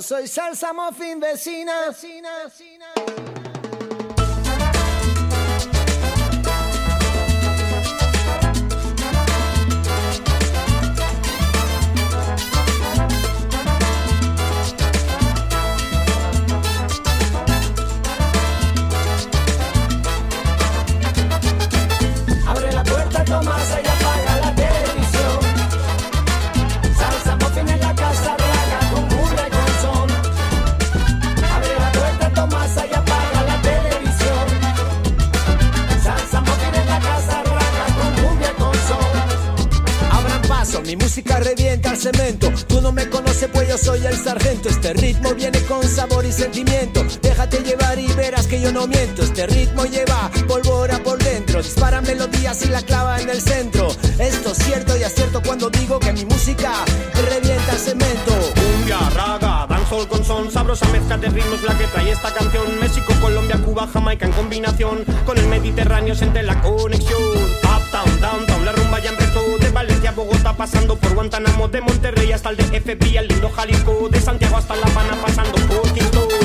Soy salsa muffin vecina, vecina, vecina. Revienta el cemento. Tú no me conoces, pues yo soy el sargento. Este ritmo viene con sabor y sentimiento. Déjate llevar y verás que yo no miento. Este ritmo lleva pólvora por dentro. Dispara melodías y la clava en el centro. Esto es cierto y acierto cuando digo que mi música revienta el cemento. Cumbia, raga, dancehall con son, sabrosa mezcla de ritmos la que trae esta canción. México, Colombia, Cuba, Jamaica en combinación con el Mediterráneo siente la conexión. Bogotá pasando por Guantánamo, de Monterrey hasta el DFB, al lindo Jalisco, de Santiago hasta La Habana pasando por Kingston.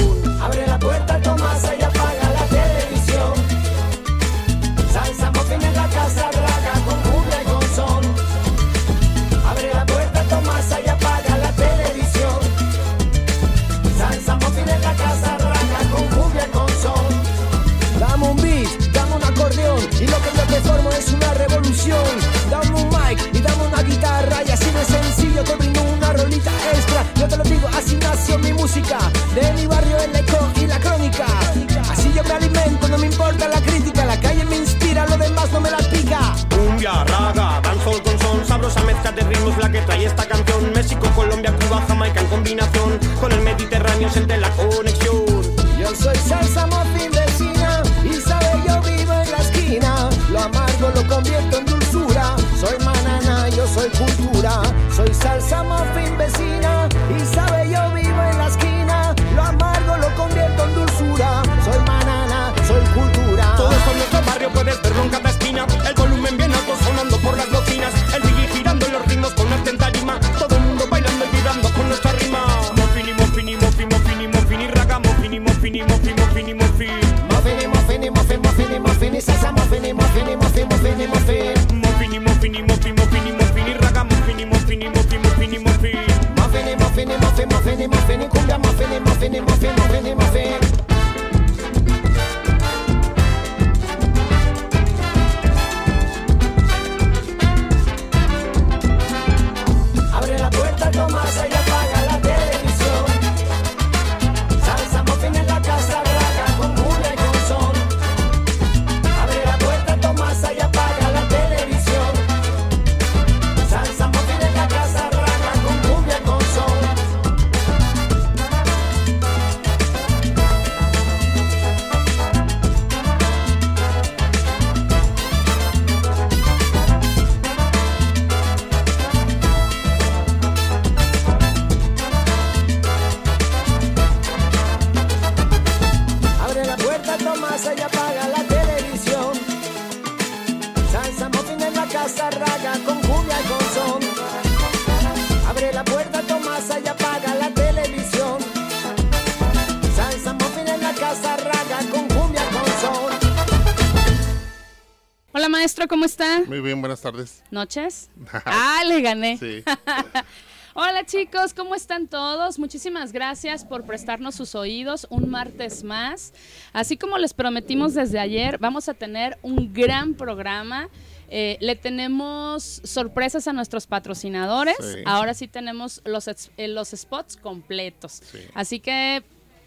Muy bien, buenas tardes. ¿Noches? Ah, le gané. Sí. Hola chicos, ¿cómo están todos? Muchísimas gracias por prestarnos sus oídos un martes más. Así como les prometimos desde ayer, vamos a tener un gran programa. Eh, le tenemos sorpresas a nuestros patrocinadores. Sí. Ahora sí tenemos los, eh, los spots completos. Sí. Así que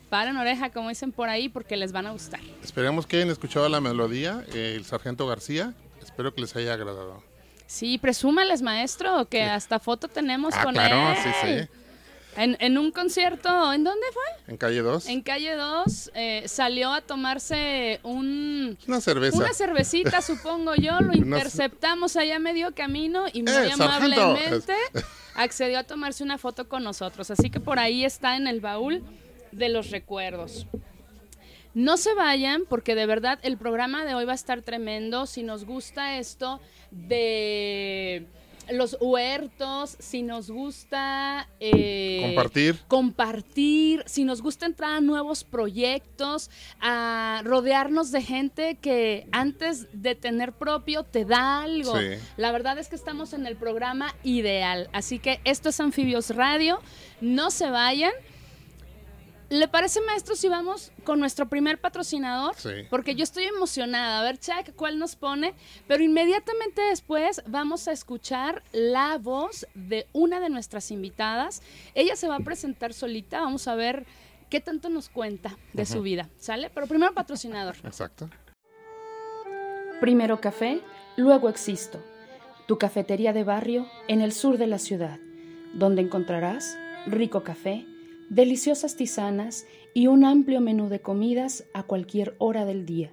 paren oreja, como dicen por ahí, porque les van a gustar. Esperemos que hayan escuchado la melodía, eh, el Sargento García. Espero que les haya agradado. Sí, presúmales, maestro, que hasta foto tenemos Ah, con claro, él. sí, sí. En, en un concierto, ¿en dónde fue? En calle 2. En calle 2, eh, salió a tomarse un, Una cerveza. una cervecita, supongo yo, lo interceptamos allá medio camino y muy ¡Eh, sargento! amablemente accedió a tomarse una foto con nosotros. Así que por ahí está en el baúl de los recuerdos. No se vayan porque de verdad el programa de hoy va a estar tremendo. Si nos gusta esto de los huertos, si nos gusta... eh, Compartir. compartir, si nos gusta entrar a nuevos proyectos, a rodearnos de gente que antes de tener propio te da algo. Sí. La verdad es que estamos en el programa ideal. Así que esto es Anfibios Radio. No se vayan. ¿Le parece, maestro, si vamos con nuestro primer patrocinador? Sí. Porque yo estoy emocionada. A ver, Chuck, ¿cuál nos pone? Pero inmediatamente después vamos a escuchar la voz de una de nuestras invitadas. Ella se va a presentar solita. Vamos a ver qué tanto nos cuenta de su vida. ¿Sale? Pero primero patrocinador. Exacto. Primero café, luego existo. Tu cafetería de barrio en el sur de la ciudad, donde encontrarás rico café, deliciosas tisanas y un amplio menú de comidas a cualquier hora del día.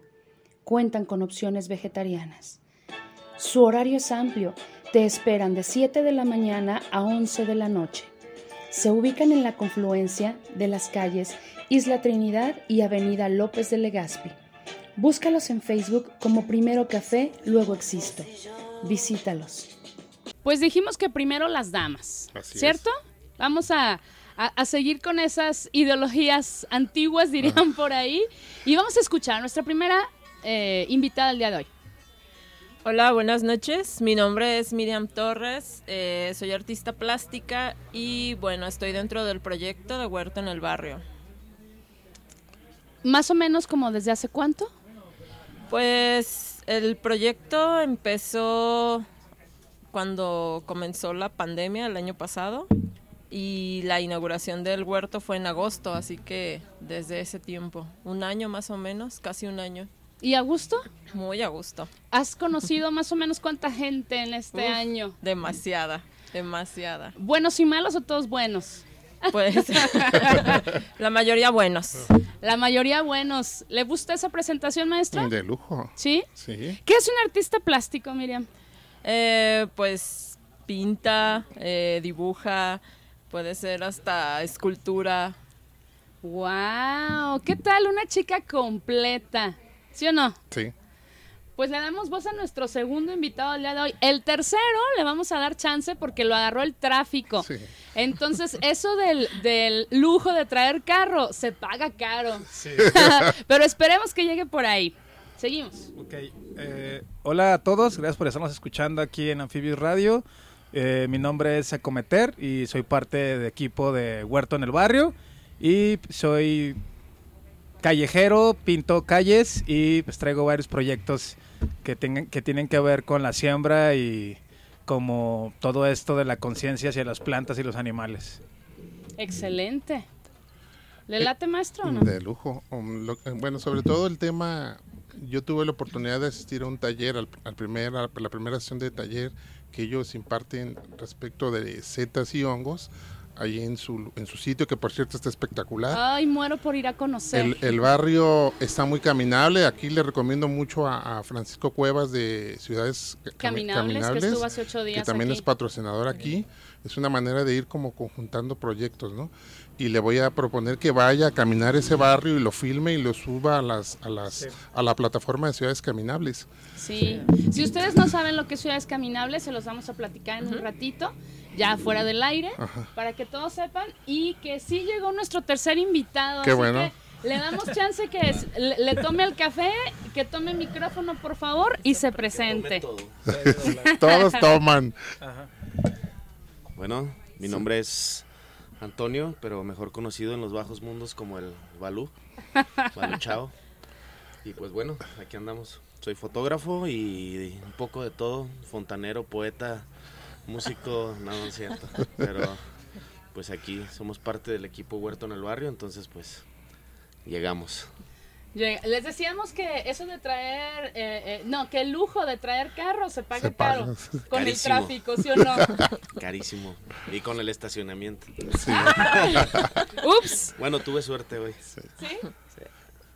Cuentan con opciones vegetarianas. Su horario es amplio, te esperan de 7 de la mañana a 11 de la noche. Se ubican en la confluencia de las calles Isla Trinidad y Avenida López de Legazpi. Búscalos en Facebook como Primero Café, luego Existo. Visítalos. Pues dijimos que primero las damas, Así ¿cierto? Vamos a, a- a seguir con esas ideologías antiguas, dirían por ahí. Y vamos a escuchar a nuestra primera eh, invitada del día de hoy. Hola, buenas noches. Mi nombre es Miriam Torres, eh, soy artista plástica y bueno, estoy dentro del proyecto de Huerto en el Barrio. Más o menos como desde hace cuánto? Pues el proyecto empezó cuando comenzó la pandemia el año pasado y la inauguración del huerto fue en agosto, así que desde ese tiempo, un año más o menos, casi un año, ¿Y a gusto? muy a gusto. ¿Has conocido más o menos cuánta gente en este Uf. año? Demasiada, demasiada. ¿Buenos y malos o todos buenos? Pues la mayoría buenos. La mayoría buenos. ¿Le gusta esa presentación, maestra? De lujo. ¿Sí? Sí. ¿Qué es un artista plástico, Miriam? Eh, pues pinta, eh, dibuja, puede ser hasta escultura. ¡Wow! ¿Qué tal una chica completa? ¿Sí o no? Sí. Pues le damos voz a nuestro segundo invitado del día de hoy. El tercero le vamos a dar chance porque lo agarró el tráfico. Sí. Entonces, eso del, del lujo de traer carro se paga caro. Pero esperemos que llegue por ahí. Seguimos. Ok, eh, hola a todos, gracias por estarnos escuchando aquí en Amphibious Radio. Eh, mi nombre es Acometer y soy parte de equipo de Huerto en el Barrio. Y soy callejero, pinto calles y pues traigo varios proyectos que, tengan, que tienen que ver con la siembra y como todo esto de la conciencia hacia las plantas y los animales. Excelente. ¿Le late, maestro, o no? De lujo. Um, lo- eh, bueno, sobre todo el tema, yo tuve la oportunidad de asistir a un taller, al, al primer, a la primera sesión de taller que ellos imparten respecto de setas y hongos, ahí en su, en su sitio, que por cierto está espectacular. Ay, muero por ir a conocer. El, el barrio está muy caminable. Aquí le recomiendo mucho a, a Francisco Cuevas de Ciudades Cami- Caminables, que estuvo hace ocho días que también aquí. es patrocinador aquí. Es una manera de ir como conjuntando proyectos, ¿no? Y le voy a proponer que vaya a caminar ese barrio y lo filme y lo suba a las a las a la plataforma de Ciudades Caminables. Sí. Si ustedes no saben lo que es Ciudades Caminables, se los vamos a platicar en un ratito, ya fuera del aire, para que todos sepan. Y que sí llegó nuestro tercer invitado. Qué así bueno. que le damos chance que es- le, le tome el café, que tome el micrófono, por favor, y se presente. Todos toman. Bueno, mi nombre es Antonio, pero mejor conocido en los bajos mundos como el Balú, Balú Chao. Y pues bueno, aquí andamos. Soy fotógrafo y un poco de todo, fontanero, poeta, músico, no, no cierto. Pero pues aquí somos parte del equipo Huerto en el Barrio, entonces pues llegamos. Les decíamos que eso de traer, eh, eh, no, que el lujo de traer carros se paga Se paga. caro con el Carísimo. tráfico, ¿sí o no? Carísimo. Y con el estacionamiento. Sí. Ups. Bueno, tuve suerte hoy. ¿Sí?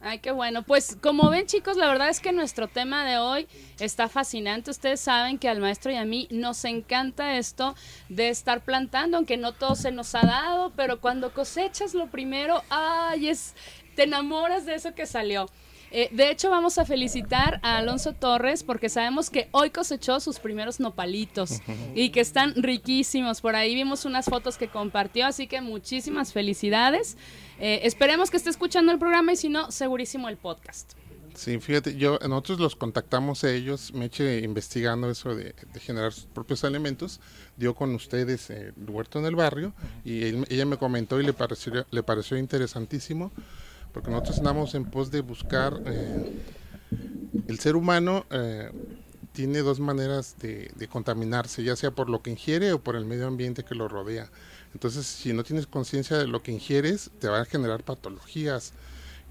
Ay, qué bueno. Pues como ven chicos, la verdad es que nuestro tema de hoy está fascinante. Ustedes saben que al maestro y a mí nos encanta esto de estar plantando, aunque no todo se nos ha dado, pero cuando cosechas lo primero, ay, es, te enamoras de eso que salió. Eh, de hecho, vamos a felicitar a Alonso Torres porque sabemos que hoy cosechó sus primeros nopalitos y que están riquísimos. Por ahí vimos unas fotos que compartió, así que muchísimas felicidades. Eh, esperemos que esté escuchando el programa y si no, segurísimo el podcast. Sí, fíjate, yo nosotros los contactamos a ellos, me eché investigando eso de, de generar sus propios alimentos, dio con ustedes eh, el huerto en el barrio y él- ella me comentó y le pareció, le pareció interesantísimo, porque nosotros andamos en pos de buscar, eh, el ser humano eh, tiene dos maneras de, de contaminarse, ya sea por lo que ingiere o por el medio ambiente que lo rodea. Entonces, si no tienes conciencia de lo que ingieres, te va a generar patologías.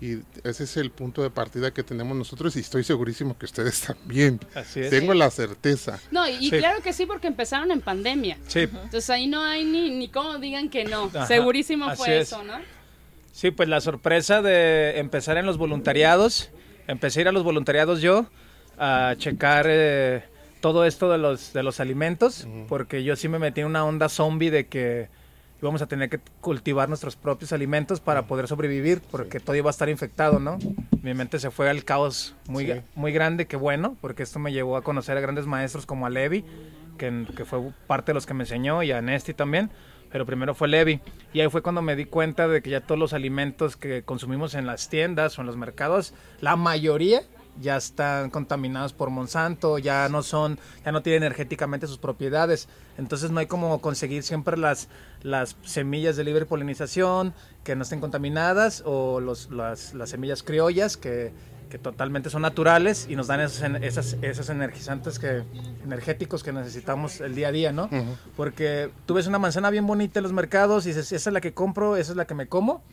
Y ese es el punto de partida que tenemos nosotros y estoy segurísimo que ustedes también. Así es. Tengo la certeza. No, y, y Sí. claro que sí, porque empezaron en pandemia. Sí, Entonces ahí no hay ni, ni cómo digan que no. Ajá, Segurísimo así fue es. eso, ¿no? Sí, pues la sorpresa de empezar en los voluntariados, empecé a ir a los voluntariados yo a checar eh, todo esto de los, de los alimentos, porque yo sí me metí en una onda zombie de que íbamos a tener que cultivar nuestros propios alimentos para poder sobrevivir, porque todo iba a estar infectado, ¿no? Mi mente se fue al caos muy, Sí. muy grande, que bueno, porque esto me llevó a conocer a grandes maestros como a Levi, que, que fue parte de los que me enseñó, y a Nesti también, pero primero fue Levi. Y ahí fue cuando me di cuenta de que ya todos los alimentos que consumimos en las tiendas o en los mercados, la mayoría ya están contaminados por Monsanto, ya no son, ya no tienen energéticamente sus propiedades. Entonces no hay como conseguir siempre las, las semillas de libre polinización que no estén contaminadas o los, las, las semillas criollas que, que totalmente son naturales y nos dan esos, esas, esos energizantes que, energéticos que necesitamos el día a día, ¿no? Porque tú ves una manzana bien bonita en los mercados y dices, esa es la que compro, esa es la que me como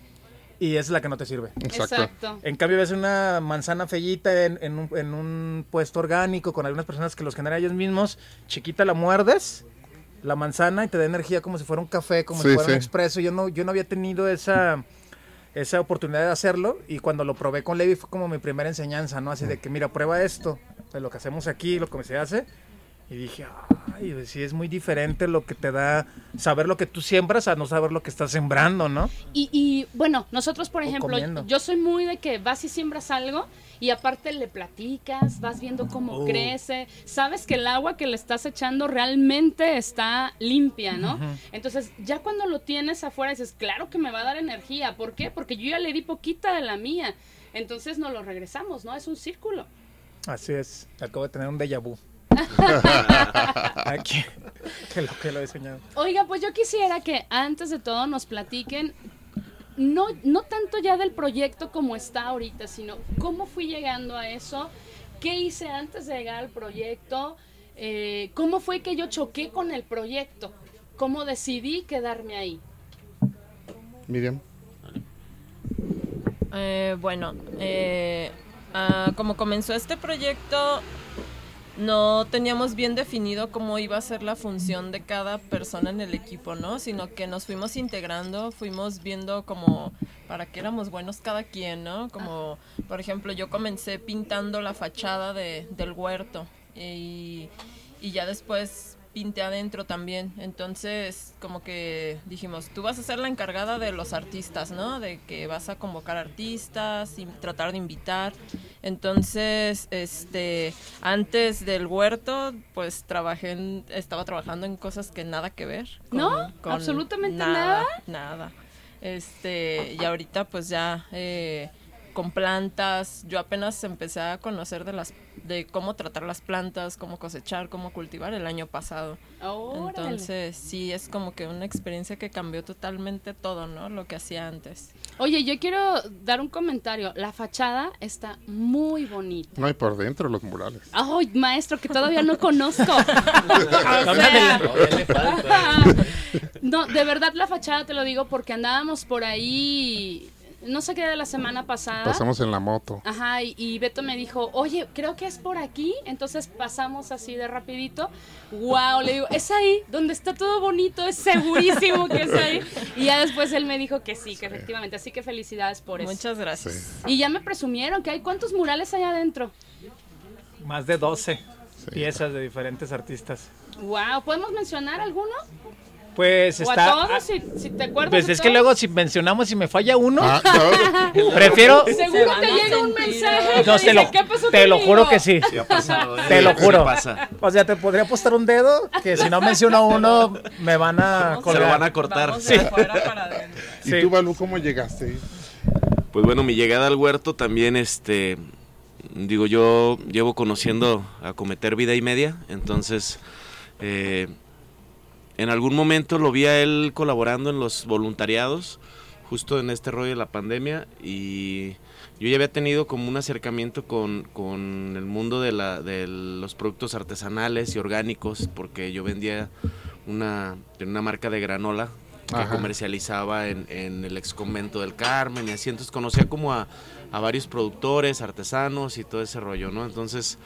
y esa es la que no te sirve. Exacto. En cambio, ves una manzana fellita en, en un, en un puesto orgánico con algunas personas que los generan ellos mismos, chiquita la muerdes, la manzana, y te da energía como si fuera un café, como Sí, si fuera un expreso. Yo no, yo no había tenido esa, esa oportunidad de hacerlo, y cuando lo probé con Levi fue como mi primera enseñanza, ¿no? Así de que, mira, prueba esto, de lo que hacemos aquí, lo que se hace. Y dije, ay, pues sí, es muy diferente lo que te da saber lo que tú siembras a no saber lo que estás sembrando, ¿no? Y, y, bueno, nosotros, por O ejemplo, comiendo. yo soy muy de que vas y siembras algo y aparte le platicas, vas viendo cómo Oh. crece, sabes que el agua que le estás echando realmente está limpia, ¿no? Entonces, ya cuando lo tienes afuera dices, claro que me va a dar energía. ¿Por qué? Porque yo ya le di poquita de la mía. Entonces nos lo regresamos, ¿no? Es un círculo. Así es, acabo de tener un déjà vu. Aquí, que lo que lo he soñado. Oiga, pues yo quisiera que antes de todo nos platiquen, no, no tanto ya del proyecto como está ahorita, sino cómo fui llegando a eso, qué hice antes de llegar al proyecto, eh, cómo fue que yo choqué con el proyecto, cómo decidí quedarme ahí. Miriam. Eh, bueno, eh, ah, como comenzó este proyecto, no teníamos bien definido cómo iba a ser la función de cada persona en el equipo, ¿no? Sino que nos fuimos integrando, fuimos viendo como para qué éramos buenos cada quien, ¿no? Como, por ejemplo, yo comencé pintando la fachada de, del huerto y, y ya después pinté adentro también. Entonces, como que dijimos, tú vas a ser la encargada de los artistas, ¿no? De que vas a convocar artistas y tratar de invitar. Entonces, este, antes del huerto, pues trabajé, en- estaba trabajando en cosas que nada que ver. ¿No? ¿Absolutamente nada? Nada. Este, y ahorita pues ya eh, con plantas, yo apenas empecé a conocer de las de cómo tratar las plantas, cómo cosechar, cómo cultivar el año pasado. Órale. Entonces, sí, es como que una experiencia que cambió totalmente todo, ¿no? Lo que hacía antes. Oye, yo quiero dar un comentario. La fachada está muy bonita. No hay por dentro los murales. Ay, maestro, que todavía no conozco. O sea, no, de verdad la fachada te lo digo porque andábamos por ahí no sé qué de la semana pasada. Pasamos en la moto. Ajá, y, y Beto me dijo, oye, creo que es por aquí. Entonces pasamos así de rapidito. Wow, le digo, es ahí, donde está todo bonito, es segurísimo que es ahí. Y ya después él me dijo que sí, que efectivamente. Así que felicidades por eso. Muchas gracias. Sí. Y ya me presumieron que hay cuántos murales hay adentro. Más de 12 Sí. piezas de diferentes artistas. Wow, ¿podemos mencionar alguno? Pues o está... a todos, si, si te acuerdas. Pues es que luego si mencionamos y me falla uno, Ah, no, prefiero... Seguro te llega un mensaje. No, te lo, "¿Qué pasó te lo conmigo?". juro que sí. Sí ha pasado, ¿eh? Te lo Sí juro. pasa. O sea, te podría apostar un dedo que si no menciono uno me van a Se Se colgar. lo van a cortar. Vamos para adentro. ¿Y Sí. tú, Balú, cómo llegaste? Pues bueno, mi llegada al huerto también, este, digo, yo llevo conociendo a Cometer vida y media, entonces, eh, en algún momento lo vi a él colaborando en los voluntariados, justo en este rollo de la pandemia, y yo ya había tenido como un acercamiento con, con el mundo de, la, de los productos artesanales y orgánicos, porque yo vendía una, una marca de granola que Ajá. comercializaba en, en el ex convento del Carmen y así, entonces conocía como a, a varios productores, artesanos y todo ese rollo, ¿no? Entonces,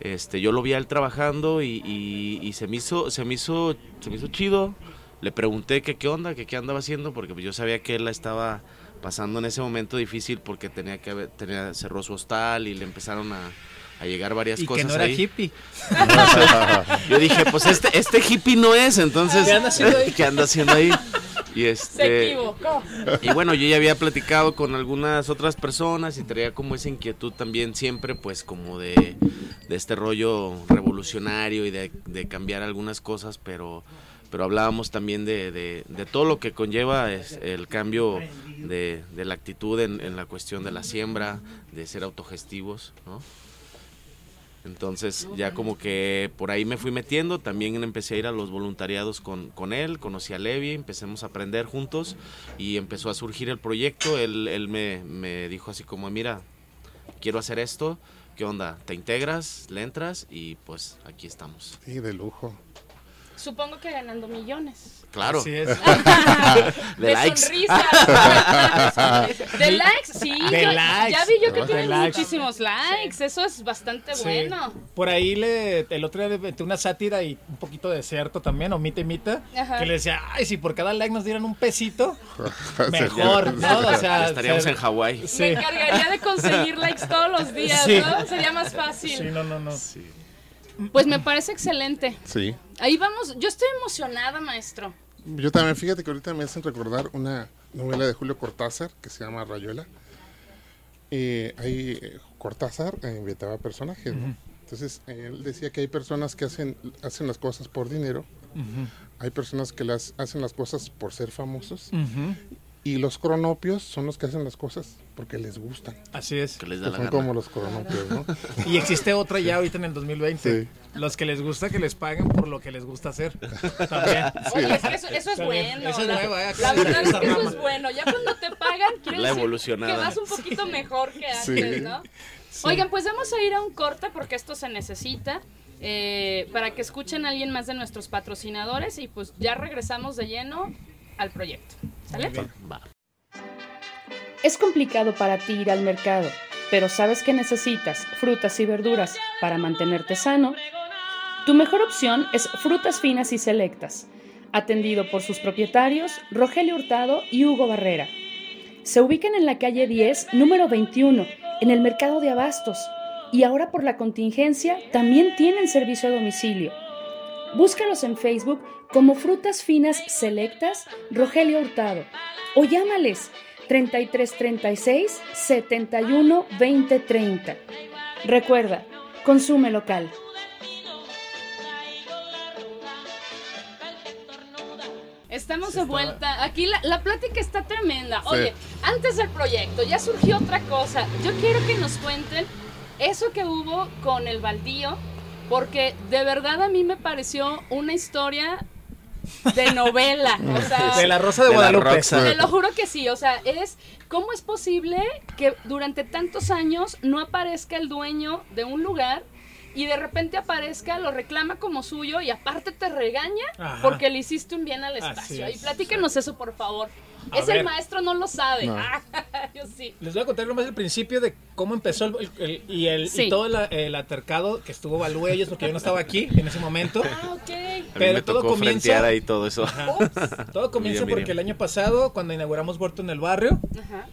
este, yo lo vi a él trabajando y, y- y se me hizo, se me hizo, se me hizo chido. Le pregunté que qué onda, que qué andaba haciendo, porque pues yo sabía que él la estaba pasando en ese momento difícil porque tenía que haber- tenía, cerró su hostal y le empezaron a, a llegar varias Y cosas que no era ahí. hippie. Yo dije, pues este, este hippie no es, entonces, ¿Qué anda haciendo ahí? ¿qué anda haciendo ahí? Y Se este, equivocó. y bueno, yo ya había platicado con algunas otras personas y traía como esa inquietud también siempre, pues como de, de este rollo revolucionario y de, de cambiar algunas cosas, pero, pero hablábamos también de, de- todo lo que conlleva es el cambio de, de la actitud en, en la cuestión de la siembra, de ser autogestivos, ¿no? Entonces ya como que por ahí me fui metiendo, también empecé a ir a los voluntariados con, con él, conocí a Levi, empecemos a aprender juntos y empezó a surgir el proyecto, él, él me, me dijo así como, mira, quiero hacer esto, ¿qué onda? ¿Te integras? ¿Le entras? Y pues aquí estamos. Sí, de lujo. Supongo que ganando millones. Claro, Así es. de likes. sonrisas. de likes, sí. De yo- likes. Ya vi yo que De tienen likes. muchísimos likes. Eso es bastante Sí. bueno. Por ahí le, el otro día metí una sátira y un poquito de cierto también, o mita y mita, Ajá. que le decía, ay, si por cada like nos dieran un pesito, mejor, ¿no? O sea, Estaríamos se- en Hawái. Sí. Me encargaría de conseguir likes todos los días, Sí. ¿no? Sería más fácil. Sí, no, no, no. Pues me parece excelente. Sí. Ahí vamos. Yo estoy emocionada, maestro. Yo también, fíjate que ahorita me hacen recordar una novela de Julio Cortázar que se llama Rayuela. Eh, ahí Cortázar eh, inventaba personajes, ¿no? Entonces, él decía que hay personas que hacen, hacen las cosas por dinero, hay personas que las hacen las cosas por ser famosos, Ujú. y los cronopios son los que hacen las cosas porque les gustan. Así es. Que les da Que la son gana. como los cronopios, ¿no? Y existe otra ya ahorita en el 2020. Sí. Los que les gusta que les paguen por lo que les gusta hacer. También. Oye, es que eso, eso es También. bueno. Eso es la, nuevo, ¿eh? la verdad es que eso es bueno. Ya cuando te pagan, quiere La decir que vas un poquito mejor que Sí. antes, ¿no? Oigan, pues vamos a ir a un corte porque esto se necesita. eh, para que escuchen a alguien más de nuestros patrocinadores y pues ya regresamos de lleno al proyecto. ¿Sale? Va. Es complicado para ti ir al mercado, pero sabes que necesitas frutas y verduras para mantenerte sano. Tu mejor opción es Frutas Finas y Selectas, atendido por sus propietarios Rogelio Hurtado y Hugo Barrera. Se ubican en la calle 10, número 21, en el mercado de Abastos, y ahora por la contingencia también tienen servicio a domicilio. Búscalos en Facebook como Frutas Finas Selectas Rogelio Hurtado o llámales 3336 71 20 30. Recuerda, consume local. Estamos de vuelta. Aquí la, la plática está tremenda. Oye, antes del proyecto ya surgió otra cosa. Yo quiero que nos cuenten eso que hubo con el baldío, porque de verdad a mí me pareció una historia de novela. O sea, De la Rosa de, De Guadalupe. Te lo juro que sí, o sea, es cómo es posible que durante tantos años no aparezca el dueño de un lugar y de repente aparezca, lo reclama como suyo y aparte te regaña Ajá. porque le hiciste un bien al espacio. es, y platíquenos eso, por favor. A es ver. el maestro, no lo sabe. No. Ah, Yo sí. Les voy a contar nomás el principio de cómo empezó el, el- y, el, Sí. y todo el, el altercado que estuvo Balú ellos, porque yo no estaba aquí en ese momento. Ah, ok. A mí Pero me todo tocó comienza- ahí todo eso. Todo comienza Miriam, porque Miriam. el año pasado, cuando inauguramos Huerto en el barrio, Ajá.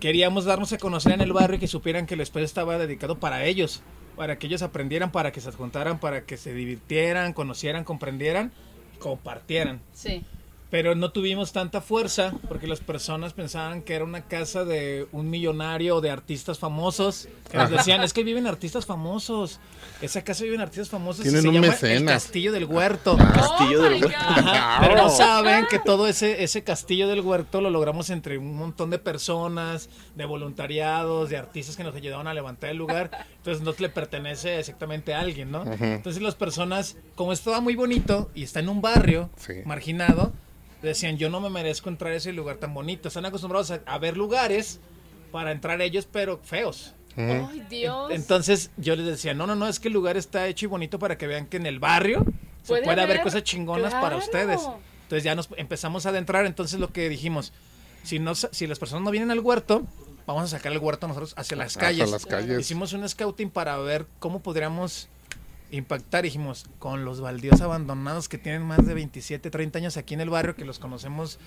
queríamos darnos a conocer en el barrio y que supieran que el espacio estaba dedicado para ellos, para que ellos aprendieran, para que se juntaran, para que se divirtieran, conocieran, comprendieran, compartieran. Sí. Pero no tuvimos tanta fuerza porque las personas pensaban que era una casa de un millonario o de artistas famosos. Que nos decían, es que viven artistas famosos. Esa casa viven artistas famosos. Tienen se un llama mecenas. El Castillo del Huerto. Castillo Oh del my Huerto. Ajá, pero no saben que todo ese, ese castillo del huerto lo logramos entre un montón de personas, de voluntariados, de artistas que nos ayudaban a levantar el lugar. Entonces no le pertenece exactamente a alguien, ¿no? Entonces las personas, como estaba muy bonito y está en un barrio Sí. marginado, decían, yo no me merezco entrar a ese lugar tan bonito. Están acostumbrados a, a ver lugares para entrar ellos, pero feos. Ay, Dios. Entonces yo les decía, no, no, no, es que el lugar está hecho y bonito para que vean que en el barrio se Puede haber cosas chingonas para ustedes. Entonces ya nos empezamos a adentrar, entonces lo que dijimos, si, no, si las personas no vienen al huerto, vamos a sacar el huerto nosotros hacia las Hacia calles. las calles. Hicimos un scouting para ver cómo podríamos impactar, dijimos, con los baldíos abandonados que tienen más de 27, 30 años aquí en el barrio, que los conocemos,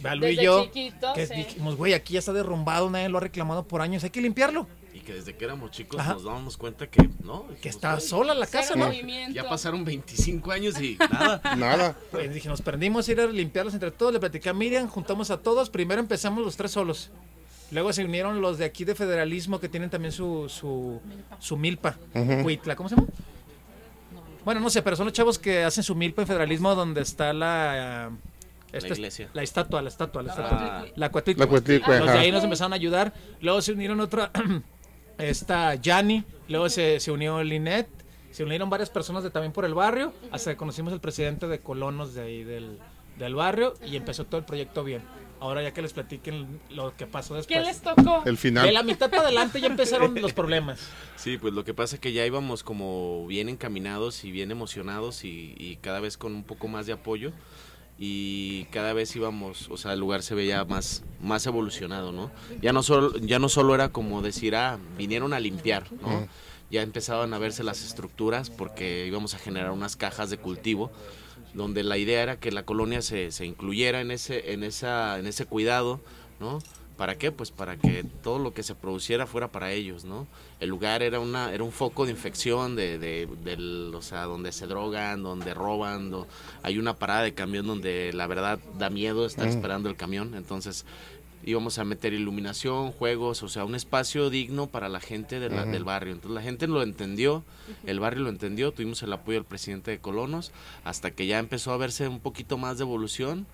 Balú y yo, chiquitos, que dijimos, güey, aquí ya está derrumbado, nadie lo ha reclamado por años, hay que limpiarlo. Y que desde que éramos chicos Ajá. nos dábamos cuenta que no. Que está "Güey, sola la casa, ¿no? movimiento. Ya pasaron 25 años y nada. Nada. Pues dije, nos prendimos a ir a limpiarlos entre todos, le platicé a Miriam, juntamos a todos, primero empezamos los tres solos. Luego se unieron los de aquí de federalismo que tienen también su, su, su milpa, Cuitla, ¿cómo se llama? Bueno, no sé, pero son los chavos que hacen su milpa en federalismo donde está la... esta- iglesia. La estatua, la estatua, la estatua. Ah. La Cuatlicue. La Cuatlicue, Los de ahí nos empezaron a ayudar. Luego se unieron otra, esta Yanni, luego se, se unió Linet, se unieron varias personas de también por el barrio, hasta que conocimos al presidente de colonos de ahí del, del barrio y empezó todo el proyecto bien. Ahora ya que les platiquen lo que pasó ¿Qué después. les tocó? El De final. la mitad para adelante ya empezaron los problemas. Sí, pues lo que pasa es que ya íbamos como bien encaminados y bien emocionados y, y cada vez con un poco más de apoyo y cada vez íbamos, o sea, el lugar se veía más, más evolucionado, ¿no? Ya no solo, ya no solo era como decir, ah, vinieron a limpiar, ¿no? Ya empezaban a verse las estructuras porque íbamos a generar unas cajas de cultivo donde la idea era que la colonia se, se incluyera en ese, en esa, en ese cuidado, ¿no? ¿Para qué? Pues para que todo lo que se produciera fuera para ellos, ¿no? El lugar era una, era un foco de infección de, de, del- o sea, donde se drogan, donde roban, do- hay una parada de camión donde la verdad da miedo estar esperando el camión, entonces íbamos a meter iluminación, juegos, o sea, un espacio digno para la gente de la- del barrio. Entonces la gente lo entendió, el barrio lo entendió, tuvimos el apoyo del presidente de Colonos, hasta que ya empezó a verse un poquito más de evolución.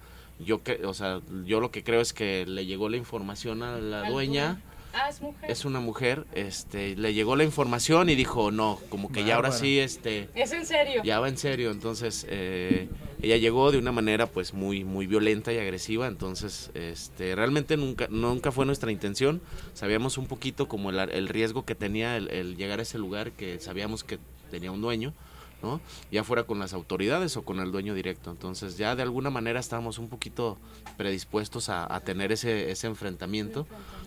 Yo, que, o sea, yo lo que creo es que le llegó la información a la Al dueña. Ah, es mujer. es una mujer, este, le llegó la información y dijo, no, como que ya ahora Bárbara. sí, este, Es en serio. ya va en serio, entonces eh, ella llegó de una manera pues muy muy violenta y agresiva, entonces este realmente nunca nunca fue nuestra intención, sabíamos un poquito como el, el riesgo que tenía el, el llegar a ese lugar que sabíamos que tenía un dueño, ¿no? Ya fuera con las autoridades o con el dueño directo, entonces ya de alguna manera estábamos un poquito predispuestos a, a tener ese, ese enfrentamiento,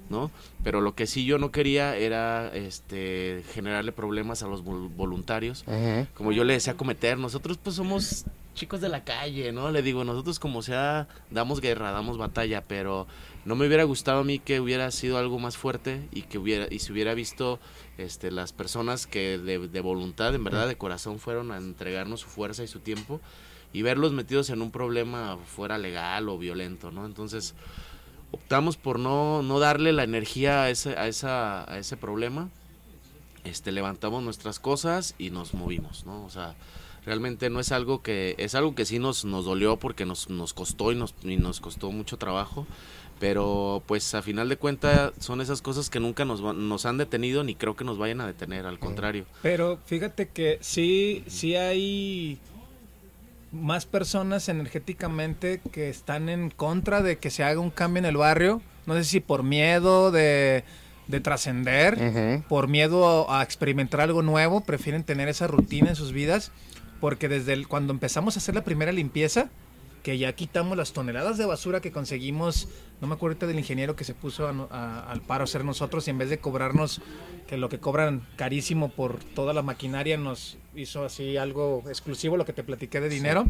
¿no? Pero lo que sí yo no quería era este generarle problemas a los vol- voluntarios como yo le decía cometer, nosotros pues somos chicos de la calle, ¿no? Le digo, nosotros como sea, damos guerra, damos batalla, pero no me hubiera gustado a mí que hubiera sido algo más fuerte y que hubiera, y se hubiera visto este, las personas que de, de voluntad, en verdad, de corazón, fueron a entregarnos su fuerza y su tiempo y verlos metidos en un problema fuera legal o violento, ¿no? Entonces, optamos por no, no darle la energía a ese, a esa, a ese problema este, levantamos nuestras cosas y nos movimos, ¿no? O sea, realmente no es algo que, es algo que sí nos, nos dolió porque nos, nos costó y nos, y nos costó mucho trabajo, pero pues a final de cuentas son esas cosas que nunca nos, nos han detenido ni creo que nos vayan a detener, al contrario. Pero fíjate que sí, sí hay más personas energéticamente que están en contra de que se haga un cambio en el barrio. No sé si por miedo de, de trascender, Ujú. por miedo a, a experimentar algo nuevo, prefieren tener esa rutina en sus vidas. Porque desde el- cuando empezamos a hacer la primera limpieza, que ya quitamos las toneladas de basura que conseguimos, no me acuerdo del ingeniero que se puso a a- al paro a ser nosotros y en vez de cobrarnos que lo que cobran carísimo por toda la maquinaria nos hizo así algo exclusivo, lo que te platiqué de dinero.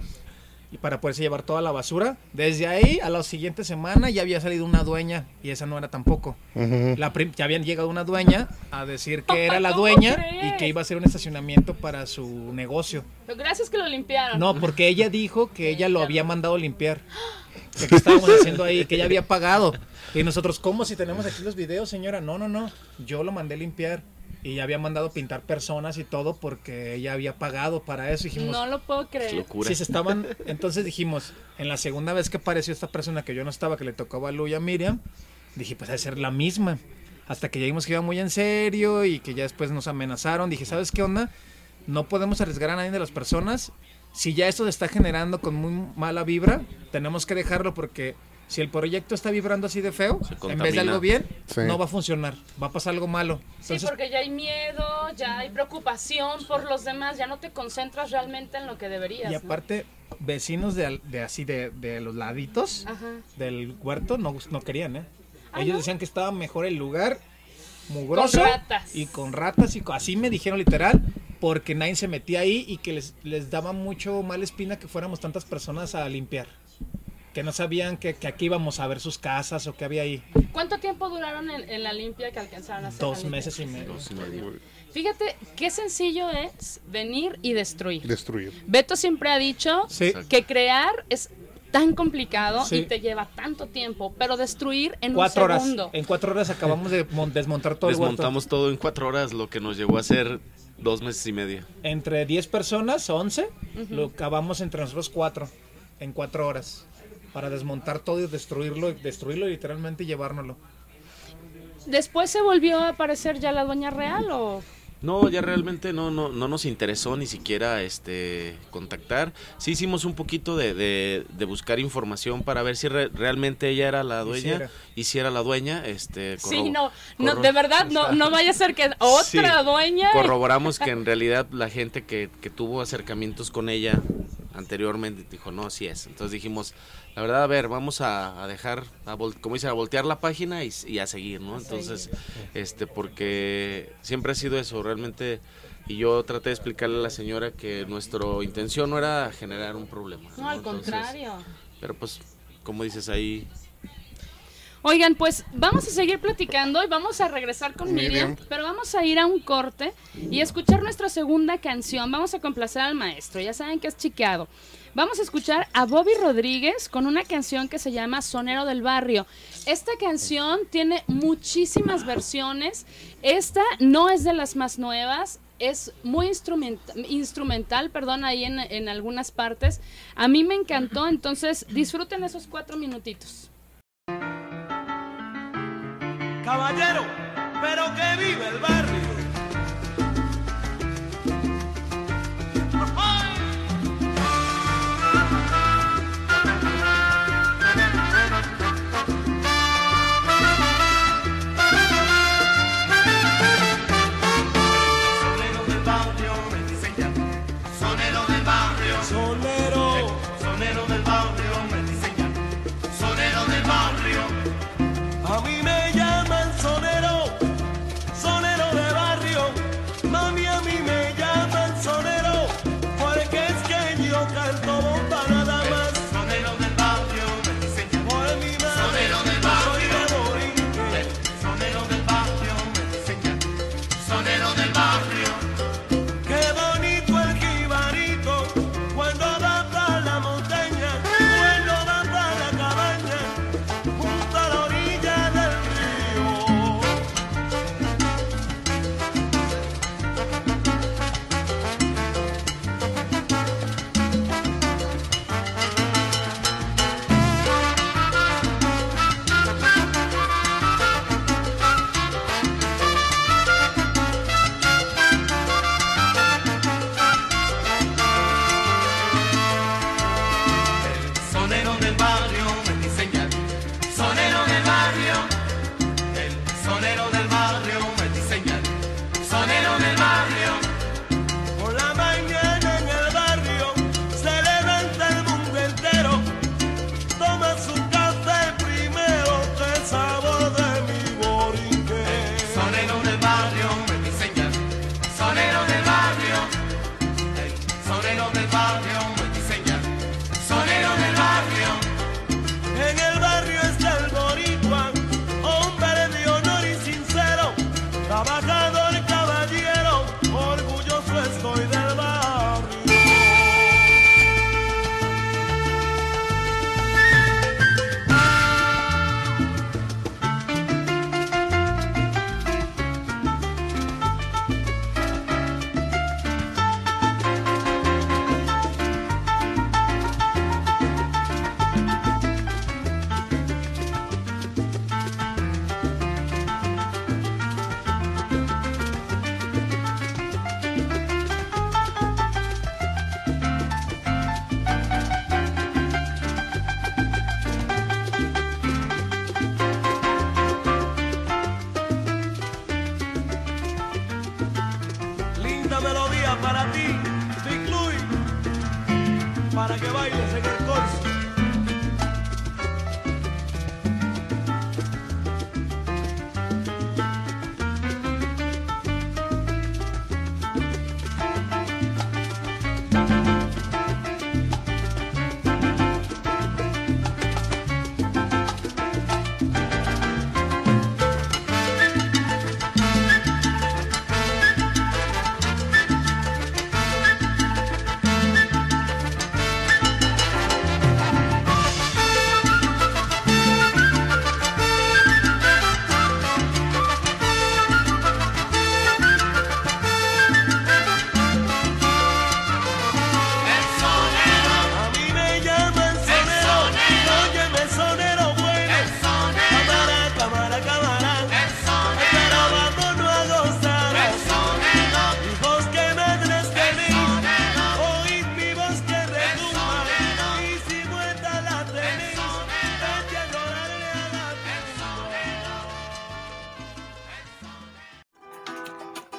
Y para poderse llevar toda la basura. Desde ahí, a la siguiente semana, ya había salido una dueña y esa no era tampoco. La ya habían llegado una dueña a decir que era la ¿Cómo dueña crees? y que iba a ser un estacionamiento para su negocio. Pero gracias que lo limpiaron. No, porque ella dijo que ella lo había mandado limpiar. Que qué estábamos haciendo ahí, que ella había pagado. Y nosotros, ¿cómo si tenemos aquí los videos, señora? No, no, no. Yo lo mandé limpiar. Y ya había mandado pintar personas y todo porque ella había pagado para eso. Dijimos, No lo puedo Es creer. locura. Sí, se estaban. Entonces dijimos, en la segunda vez que apareció esta persona que yo no estaba, que le tocó a Balú y a Miriam, dije, pues ha de ser la misma. Hasta que ya vimos que iba muy en serio y que ya después nos amenazaron. Dije, ¿sabes qué onda? No podemos arriesgar a nadie de las personas. Si ya esto se está generando con muy mala vibra, tenemos que dejarlo porque si el proyecto está vibrando así de feo, en vez de algo bien, Sí. no va a funcionar. Va a pasar algo malo. Sí, porque ya hay miedo, ya hay preocupación por los demás, ya no te concentras realmente en lo que deberías. y ¿no? aparte, vecinos de, al- de así de, de los laditos, Ajá. del huerto no, no querían, ¿eh? Ah, Ellos ¿no? decían que estaba mejor el lugar, mugroso. Con ratas. Y con ratas, y así me dijeron literal, porque nadie se metía ahí y que les, les daba mucho mala espina que fuéramos tantas personas a limpiar. Que no sabían que, que aquí íbamos a ver sus casas o que había ahí. ¿Cuánto tiempo duraron en, en la limpia que alcanzaron a hacer? Dos meses y medio. Dos y medio. Fíjate qué sencillo es venir y destruir. Destruir. Beto siempre ha dicho Sí. que crear es tan complicado Sí. y te lleva tanto tiempo, pero destruir en Cuatro un horas. segundo. En cuatro horas acabamos de mon- desmontar todo el. Desmontamos todo en cuatro horas, lo que nos llevó a hacer dos meses y medio. Entre 10 personas, 11, lo acabamos entre nosotros cuatro, en cuatro horas. Para desmontar todo y destruirlo, destruirlo literalmente y llevárnoslo. ¿Después se volvió a aparecer ya la dueña real o...? No, ya realmente no, no, no nos interesó ni siquiera este contactar. Sí hicimos un poquito de, de- de buscar información para ver si re- realmente ella era la dueña era. y si era la dueña. Este, Sí, no, no, de verdad, no, no vaya a ser que otra Sí, dueña... Corroboramos que en realidad la gente que, que tuvo acercamientos con ella anteriormente dijo, no, sí es. Entonces dijimos, la verdad, a ver, vamos a, a dejar, a vol- como dicen, a voltear la página y, a seguir, ¿no? Entonces, este, porque siempre ha sido eso, realmente, y yo traté de explicarle a la señora que nuestra intención no era generar un problema. No, al Entonces, contrario. Pero pues, como dices ahí, Oigan, pues vamos a seguir platicando y vamos a regresar con Miriam, Miriam. pero vamos a ir a un corte y escuchar nuestra segunda canción. Vamos a complacer al maestro, ya saben que es chiqueado. Vamos a escuchar a Bobby Rodríguez con una canción que se llama Sonero del Barrio. Esta canción tiene muchísimas versiones. Esta no es de las más nuevas. Es muy instrumenta- instrumental, perdón, ahí en, en algunas partes. A mí me encantó, entonces disfruten esos cuatro minutitos. Caballero, pero que vive el barrio.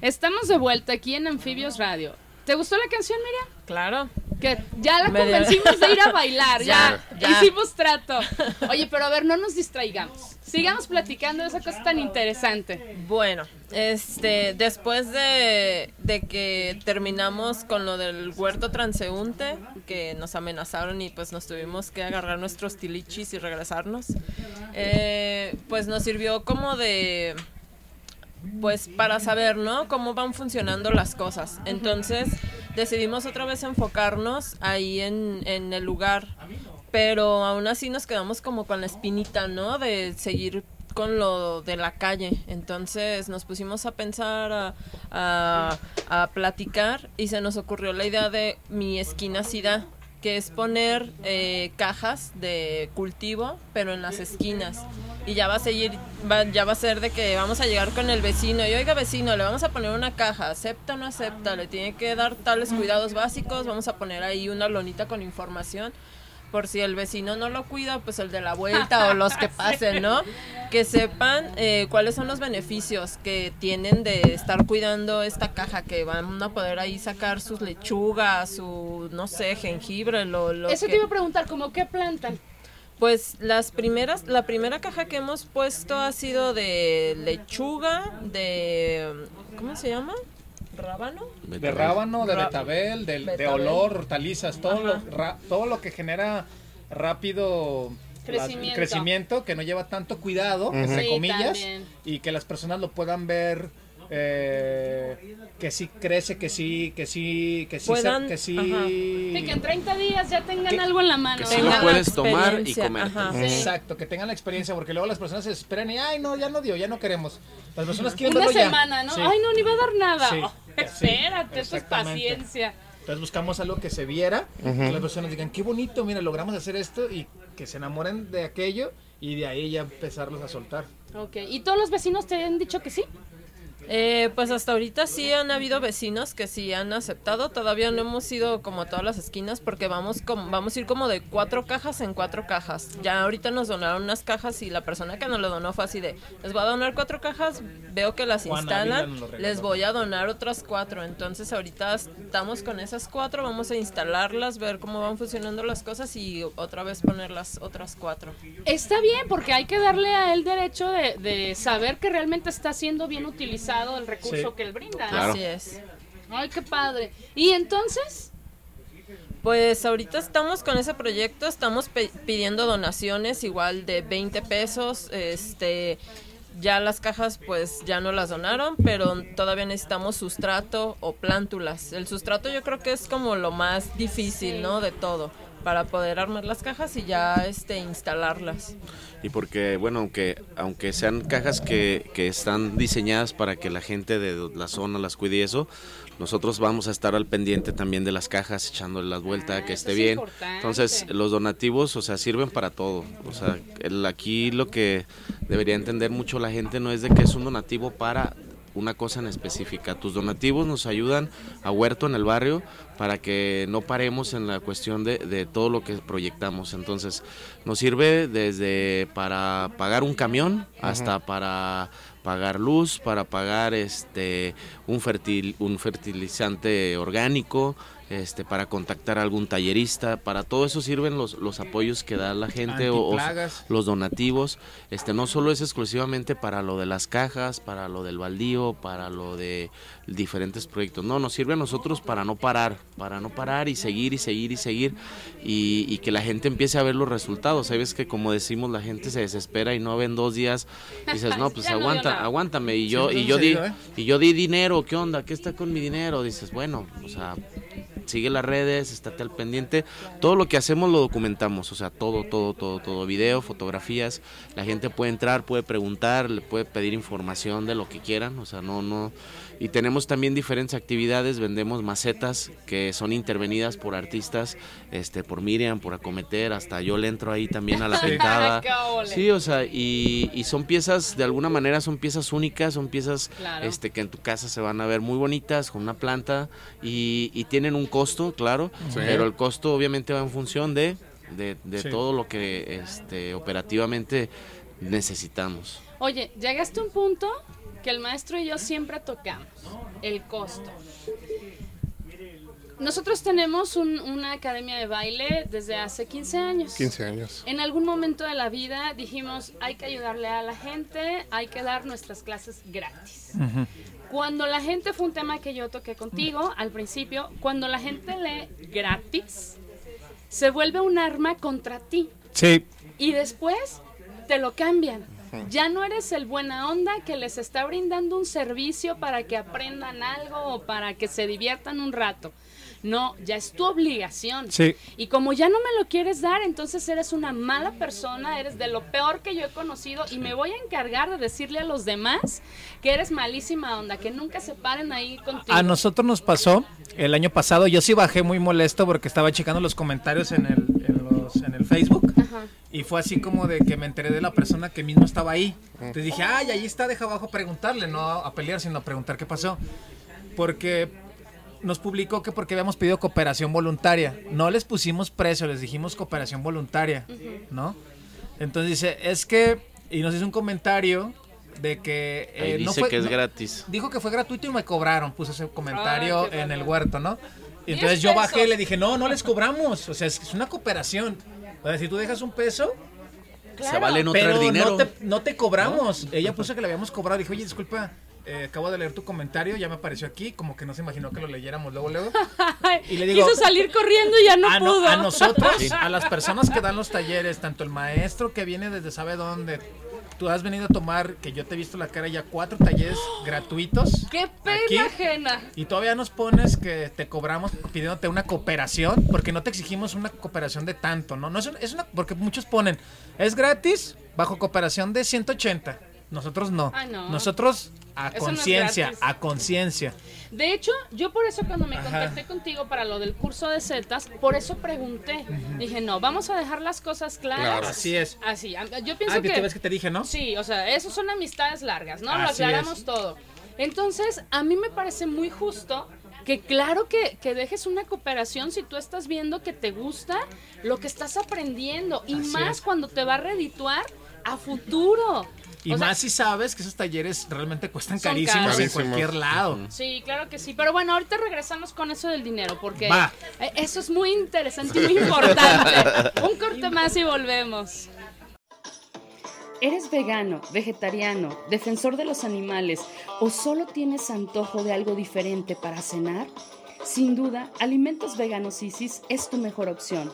Estamos de vuelta aquí en Anfibios Radio. ¿Te gustó la canción, Miriam? Claro. Que ya la convencimos de ir a bailar, ya, Ya, ya. hicimos trato. Oye, pero a ver, no nos distraigamos. Sigamos platicando de esa cosa tan interesante. Bueno, este, después de, de que terminamos con lo del huerto transeúnte, que nos amenazaron y pues nos tuvimos que agarrar nuestros tilichis y regresarnos, eh, pues nos sirvió como de, pues para saber, ¿no? Cómo van funcionando las cosas. Entonces decidimos otra vez enfocarnos ahí en, en el lugar, pero aún así nos quedamos como con la espinita, ¿no? De seguir con lo de la calle. Entonces nos pusimos a pensar, a, a, a platicar y se nos ocurrió la idea de mi esquina da, que es poner eh, cajas de cultivo, pero en las esquinas. Y ya va a seguir, ya va a ser de que vamos a llegar con el vecino y oiga vecino, le vamos a poner una caja, acepta o no acepta, le tiene que dar tales cuidados básicos, vamos a poner ahí una lonita con información por si el vecino no lo cuida, pues el de la vuelta o los que pasen, ¿no? Que sepan eh, cuáles son los beneficios que tienen de estar cuidando esta caja, que van a poder ahí sacar sus lechugas, su, no sé, jengibre, lo, lo Eso que... te iba a preguntar, ¿cómo qué plantan? Pues las primeras, la primera caja que hemos puesto ha sido de lechuga, de, ¿cómo se llama? ¿Rábano? De rábano, de betabel, de, de betabel. olor, hortalizas, todo lo, ra- todo lo que genera rápido Crecimiento. crecimiento, que no lleva tanto cuidado, entre Sí, comillas, también. y que las personas lo puedan ver eh, que sí crece, que sí, que sí, que sí, se- Puedan- que sí. que en 30 días ya tengan ¿Qué? algo en la mano. Que sí lo puedes tomar y comer. Sí. Exacto, que tengan la experiencia, porque luego las personas se esperan y, ay, no, ya no dio, ya no queremos. Las personas quieren Una verlo ya. semana, ¿no? Sí. Ay, no, ni va a dar nada. Sí, Oh, sí, espérate, esto es paciencia. Entonces buscamos algo que se viera, que las personas digan, qué bonito, mira, logramos hacer esto y que se enamoren de aquello y de ahí ya empezarlos a soltar. Ok, ¿y todos los vecinos te han dicho que sí? Eh, pues hasta ahorita sí han habido vecinos que sí han aceptado. Todavía no hemos ido como a todas las esquinas porque vamos como, vamos a ir como de cuatro cajas en cuatro cajas. Ya ahorita nos donaron unas cajas y la persona que nos lo donó fue así de, les voy a donar cuatro cajas, veo que las instalan, les voy a donar otras cuatro. Entonces ahorita estamos con esas cuatro, vamos a instalarlas, ver cómo van funcionando las cosas y otra vez poner las otras cuatro. Está bien, porque hay que darle a él derecho de, de saber que realmente está siendo bien utilizado el recurso Sí. que él brinda. Claro. Así es. Ay, qué padre. ¿Y entonces? Pues ahorita estamos con ese proyecto, estamos pidiendo donaciones igual de 20 pesos, este ya las cajas pues ya no las donaron, pero todavía necesitamos sustrato o plántulas. El sustrato yo creo que es como lo más difícil, ¿no? De todo, para poder armar las cajas y ya este instalarlas. Y porque, bueno, aunque, aunque sean cajas que, que están diseñadas para que la gente de la zona las cuide y eso, nosotros vamos a estar al pendiente también de las cajas, echándole las vueltas, Ah, que esté es bien. importante. Entonces, los donativos, o sea, sirven para todo. O sea, el- aquí lo que debería entender mucho la gente no es de que es un donativo para una cosa en específica. Tus donativos nos ayudan a Huerto en el barrio para que no paremos en la cuestión de, de todo lo que proyectamos. Entonces, nos sirve desde para pagar un camión hasta para pagar luz, para pagar este un fertil, un fertilizante orgánico, este para contactar a algún tallerista, para todo eso sirven los, los apoyos que da la gente o, los donativos. Este no solo es exclusivamente para lo de las cajas, para lo del baldío, para lo de diferentes proyectos. No, nos sirve a nosotros para no parar, para no parar y seguir y seguir y seguir y, y que la gente empiece a ver los resultados. Sabes que como decimos la gente se desespera y no ven dos días, dices no pues aguanta, aguántame y yo y yo di ¿eh? y yo di dinero, ¿qué onda? ¿Qué está con mi dinero? Dices bueno, o sea sigue las redes, estate al pendiente. Todo lo que hacemos lo documentamos, o sea, todo, todo, todo, todo, video, fotografías. La gente puede entrar, puede preguntar, le puede pedir información de lo que quieran, o sea, no, no. Y tenemos también diferentes actividades, vendemos macetas que son intervenidas por artistas, este, por Miriam, por Acometer, hasta yo le entro ahí también a la pintada. Sí, o sea, y, y son piezas, de alguna manera son piezas únicas, son piezas Claro. este, que en tu casa se van a ver muy bonitas, con una planta, y, y tienen un costo, claro, Sí. pero el costo obviamente va en función de, de, de Sí. todo lo que este, operativamente necesitamos. Oye, llegaste a un punto que el maestro y yo siempre tocamos, el costo. Nosotros tenemos un- una academia de baile desde hace 15 años. 15 años. En algún momento de la vida dijimos, hay que ayudarle a la gente, hay que dar nuestras clases gratis. Cuando la gente fue un tema que yo toqué contigo al principio, cuando la gente lee gratis, se vuelve un arma contra ti Sí, y después te lo cambian. Ya no eres el buena onda que les está brindando un servicio para que aprendan algo o para que se diviertan un rato. No, ya es tu obligación. Sí. Y como ya no me lo quieres dar, entonces eres una mala persona, eres de lo peor que yo he conocido y me voy a encargar de decirle a los demás que eres malísima onda, que nunca se paren ahí contigo. A nosotros nos pasó el año pasado. Yo sí bajé muy molesto porque estaba checando los comentarios en el, en los- en el Facebook. Ajá. Y fue así como de que me enteré de la persona que mismo estaba ahí. Entonces dije, ay, ahí está, deja abajo preguntarle, no a pelear, sino a preguntar qué pasó. Porque nos publicó que porque habíamos pedido cooperación voluntaria. No les pusimos precio, les dijimos cooperación voluntaria, ¿no? Entonces dice, es que, y nos hizo un comentario de que Ahí eh, no dice fue, que es no- gratis. dijo que fue gratuito y me cobraron. Puse ese comentario Ay, en el huerto, ¿no? Y entonces yo bajé y le dije, no, no les cobramos. O sea, es, es una cooperación. O sea, si tú dejas un peso, Se vale no pero traer dinero. no te, no te cobramos. Ella puso que le habíamos cobrado. Dijo, oye, disculpa, eh, acabo de leer tu comentario, ya me apareció aquí. Como que no se imaginó que lo leyéramos luego, luego. Y le digo, Quiso salir corriendo y ya no a, no- pudo. a nosotros, Sí. a las personas que dan los talleres, tanto el maestro que viene desde sabe dónde, tú has venido a tomar, que yo te he visto la cara ya, cuatro talleres gratuitos. ¡Qué pena Aquí. ajena! Y todavía nos pones que te cobramos pidiéndote una cooperación, porque no te exigimos una cooperación de tanto, ¿no? no es, una, es una- porque muchos ponen, es gratis, bajo cooperación de 180. Nosotros no. Ah, no. Nosotros a no conciencia, a conciencia. De hecho, yo por eso cuando me Ajá. contacté contigo para lo del curso de Zetas, por eso pregunté. Dije, no, vamos a dejar las cosas claras. Claro. Así es. Así, a- yo pienso Ah, que... ¿te ves que te dije, no? Sí, o sea, eso son amistades largas, ¿no? Lo aclaramos es. todo. Entonces, a mí me parece muy justo que claro que, que dejes una cooperación si tú estás viendo que te gusta lo que estás aprendiendo y Así más es. cuando te va a redituar a futuro. Y O sea, más si sabes que esos talleres realmente cuestan carísimos caros. en Carísimos. cualquier lado. Sí, claro que sí. Pero bueno, ahorita regresamos con eso del dinero, porque Va. eh, eso es muy interesante y muy importante. Un corte más y volvemos. ¿Eres vegano, vegetariano, defensor de los animales o solo tienes antojo de algo diferente para cenar? Sin duda, Alimentos Veganos Isis es tu mejor opción.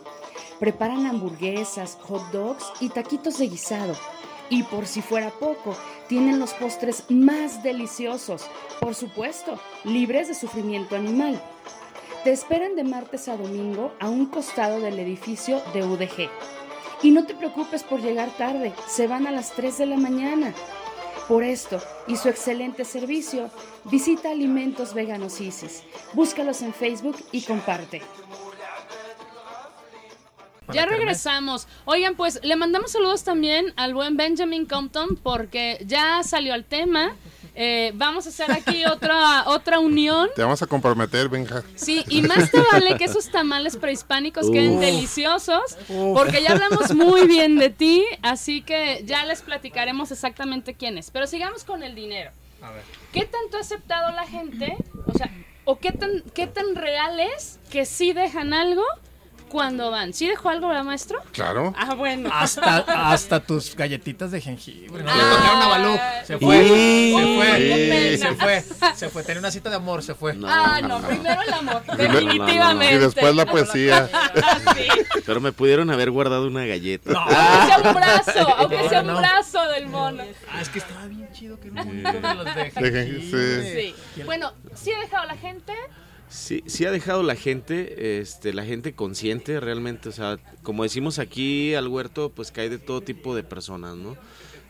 Preparan hamburguesas, hot dogs y taquitos de guisado. Y por si fuera poco, tienen los postres más deliciosos, por supuesto, libres de sufrimiento animal. Te esperan de martes a domingo a un costado del edificio de UDG. Y no te preocupes por llegar tarde, se van a las 3 de la mañana. Por esto y su excelente servicio, visita Alimentos Veganos Isis. Búscalos en Facebook y comparte. Ya regresamos. Oigan, pues le mandamos saludos también al buen Benjamin Compton porque ya salió al tema. Eh, vamos a hacer aquí otra otra unión. Te vamos a comprometer, Benja. Sí, y más te vale que esos tamales prehispánicos queden Uf. deliciosos, porque ya hablamos muy bien de ti, así que ya les platicaremos exactamente quién es. Pero sigamos con el dinero. A ver. ¿Qué tanto ha aceptado la gente? O sea, ¿o qué tan, qué tan real es que sí dejan algo cuando van? ¿Sí dejó algo, verdad, maestro? Claro. Ah, bueno. Hasta, hasta tus galletitas de jengibre. No Ah. le tocaron a Balú. Se fue. Sí. Se fue. Se fue. Se fue. Tenía una cita de amor. Se fue. No, ah, no, no, no. primero el amor, no, no. definitivamente. Y después la poesía. Sí. Pero me pudieron haber guardado una galleta. No. Aunque sea un brazo, aunque No, sea un no. brazo del mono. Ah, es que estaba bien chido que bonito de los de jengibre. Sí. Bueno, sí he dejado a la gente. Sí, sí ha dejado la gente, este, la gente consciente realmente, o sea, como decimos aquí al huerto, pues hay de todo tipo de personas, ¿no?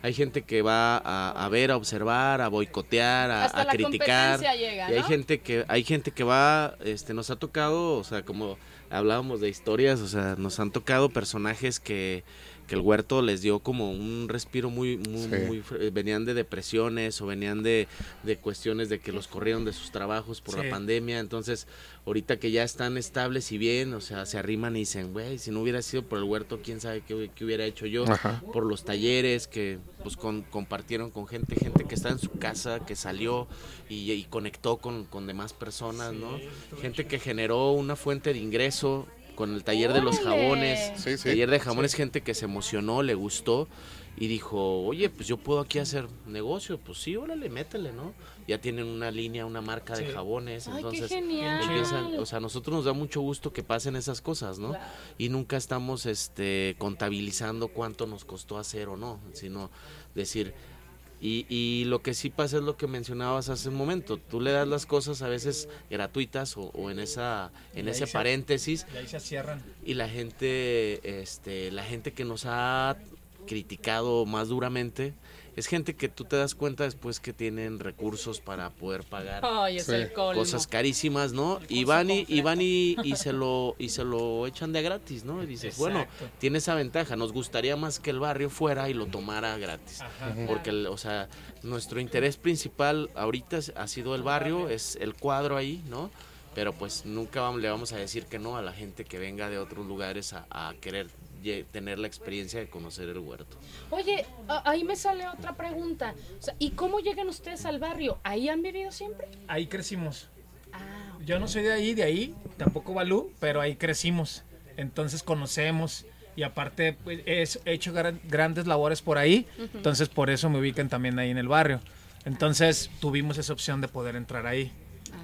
Hay gente que va a, a ver, a observar, a boicotear, a, Hasta a la criticar. Y hay gente que, hay gente que va, este, nos ha tocado, o sea, como hablábamos de historias, o sea, nos han tocado personajes que, que el huerto les dio como un respiro muy, muy, Sí. muy fre- venían de depresiones o venían de, de cuestiones de que los corrieron de sus trabajos por Sí. la pandemia, entonces ahorita que ya están estables y bien, o sea, se arriman y dicen, güey, si no hubiera sido por el huerto, quién sabe qué, qué hubiera hecho yo, Ajá. por los talleres que pues con- compartieron con gente, gente que está en su casa, que salió y, y conectó con, con demás personas, ¿no? Gente que generó una fuente de ingreso con el taller de los jabones, Sí, sí. taller de jamones, gente que se emocionó, le gustó y dijo, oye, pues yo puedo aquí hacer negocio, pues sí, órale, métele, ¿no? Ya tienen una línea, una marca de jabones, Ay, qué entonces genial. empiezan, o sea, a nosotros nos da mucho gusto que pasen esas cosas, ¿no? Claro. Y nunca estamos este contabilizando cuánto nos costó hacer o no, sino decir y, y lo que sí pasa es lo que mencionabas hace un momento, tú le das las cosas a veces gratuitas o, o en esa en ese se- paréntesis Y ahí se cierran. y la gente este la gente que nos ha criticado más duramente es gente que tú te das cuenta después que tienen recursos para poder pagar Ay, es Sí. el colmo. cosas carísimas, ¿no? Y van y, y van y, y se lo y se lo echan de gratis, ¿no? Y dices, bueno, tiene esa ventaja, nos gustaría más que el barrio fuera y lo tomara gratis. Ajá. Porque, el- o sea, nuestro interés principal ahorita ha sido el barrio, es el cuadro ahí, ¿no? Pero pues nunca vamos- le vamos a decir que no a la gente que venga de otros lugares a, a querer tener la experiencia de conocer el huerto. Oye, ahí me sale otra pregunta. O sea, ¿Y cómo llegan ustedes al barrio? ¿Ahí han vivido siempre? Ahí crecimos. Ah, Yo no soy de ahí, de ahí, tampoco Balú, pero ahí crecimos. Entonces conocemos y aparte pues, es- he hecho gran- grandes labores por ahí, entonces por eso me ubican también ahí en el barrio. Entonces tuvimos esa opción de poder entrar ahí.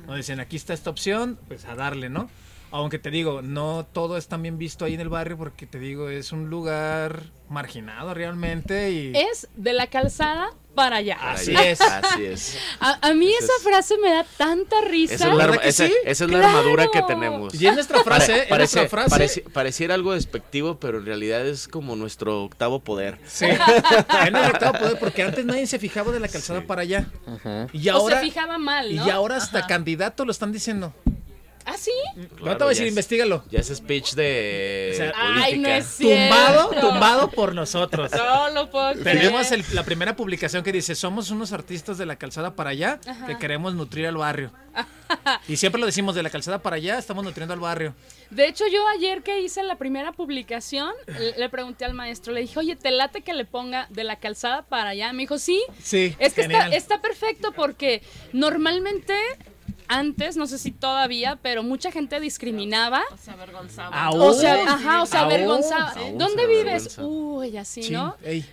Nos dicen, aquí está esta opción, pues a darle, ¿no? Aunque te digo, no todo es tan bien visto ahí en el barrio porque te digo, es un lugar marginado realmente y... es de la calzada para allá. Así es. Así es. A, a mí Esa esa es- frase me da tanta risa. Esa es la, ¿Verdad arma- que esa- sí? esa es la Claro. armadura que tenemos. Y es nuestra frase, Pare- es nuestra frase. pareci- pareciera algo despectivo, pero en realidad es como nuestro octavo poder. Sí, en el octavo poder, porque antes nadie se fijaba de la calzada para allá. Y o ahora, se fijaba mal, ¿no? y ahora hasta Ajá. candidato lo están diciendo. ¿Ah, sí? no te voy a decir, investigalo. Ya es speech de O sea, política. Ay, no es cierto. Tumbado, tumbado por nosotros. No lo puedo creer. Tenemos el- la primera publicación que dice, somos unos artistas de la calzada para allá que queremos nutrir al barrio. Y siempre lo decimos, de la calzada para allá estamos nutriendo al barrio. De hecho, yo ayer que hice la primera publicación, le, pregunté al maestro, le dije, oye, ¿te late que le ponga de la calzada para allá? Me dijo, sí. Sí, Es que está perfecto porque normalmente, antes, no sé si todavía, pero mucha gente discriminaba. Se avergonzaba. Aún. O sea, ajá, o sea, Aún. avergonzaba. Aún ¿Dónde se vives? Uy, así, Sí, ¿no? ey,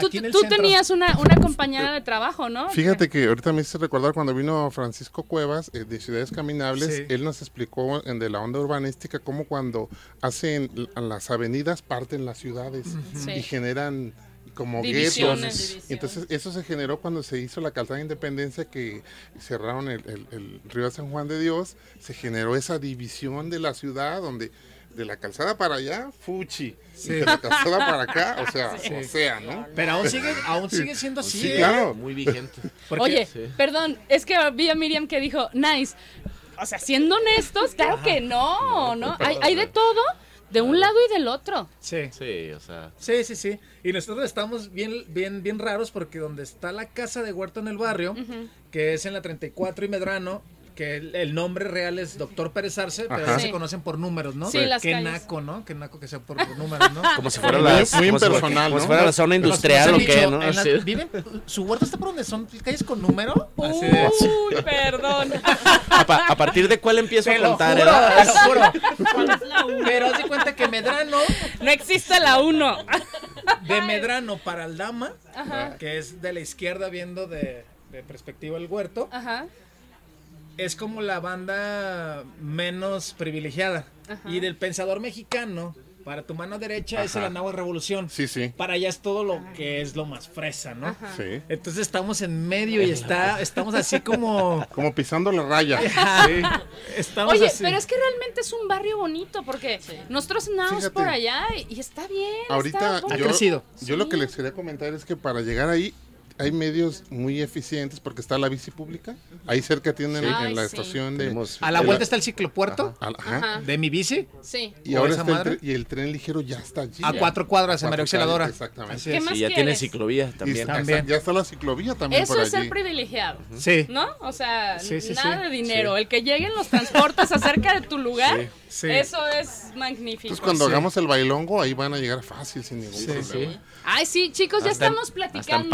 Tú, tenías una, una compañera de trabajo, ¿no? Fíjate que ahorita me hice recordar cuando vino Francisco Cuevas eh, de Ciudades Caminables, Sí. él nos explicó en de la onda urbanística cómo cuando hacen las avenidas parten las ciudades Sí. y generan como guetos. Y Entonces eso se generó cuando se hizo la calzada de independencia que cerraron el, el- el río San Juan de Dios, se generó esa división de la ciudad donde de la calzada para allá, fuchi, y de la calzada para acá, o sea, o sea, ¿no? Pero aún sigue, aún sigue siendo así. Sí, ¿eh? claro. Muy vigente. Porque- Oye, Sí. perdón, es que vi a Miriam que dijo, nice. O sea, siendo honestos, claro que no, ¿no? Hay, hay de todo, de un lado y del otro. Sí. Sí, o sea. Sí, sí, sí. Y nosotros estamos bien, bien, bien raros porque donde está la casa de Huerto en el barrio, que es en la 34 y Medrano, que el, el nombre real es Doctor Pérez Arce, pero Ajá. ya Sí. se conocen por números, ¿no? Sí, las Qué calles. naco, ¿no? Qué naco que sea por, por números, ¿no? Como si fuera la, muy impersonal, como si fuera la zona industrial o qué, ¿no? la- viven- su huerto está por donde son calles con número. Así de- Uy, perdón. A, pa- a partir de cuál empiezo a lo contar, juro, eh? te lo juro. Pero haz de cuenta que Medrano, No existe la uno. de Medrano para Aldama, Ajá. que es de la izquierda viendo de, de perspectiva el huerto, Ajá. Es como la banda menos privilegiada. Ajá. Y del pensador mexicano, para tu mano derecha es el. Anáhuac Revolución. Sí, sí, Para allá es todo lo que es lo más fresa, ¿no? sí. Entonces estamos en medio y está, estamos así como... Como pisando la raya. Estamos Oye, así. pero es que realmente es un barrio bonito porque nosotros andamos por allá y, está bien. Ahorita está Ha yo, crecido. yo lo que les quería comentar es que para llegar ahí hay medios muy eficientes porque está la bici pública. Ahí cerca tienen Sí. en Ay, la sí. estación de... Tenemos- A la de vuelta está el ciclopuerto Ajá, de mi bici. Sí. Y ¿O ahora está el tren, y el tren ligero ya está allí. A Ya. cuatro cuadras en María Auxiliadora. Exactamente. ¿Qué más Y ya tiene quieres? ciclovía Y también. También. ya está la ciclovía también Eso por es allí. ser privilegiado. Sí. ¿No? O sea, Sí, sí, nada sí. de dinero. El que lleguen los transportes acerca de tu lugar, Sí. eso es magnífico. Entonces cuando Sí. hagamos el bailongo ahí van a llegar fácil sin ningún Sí, problema. Ay, sí, chicos, ya Hasta estamos Hasta en platicando.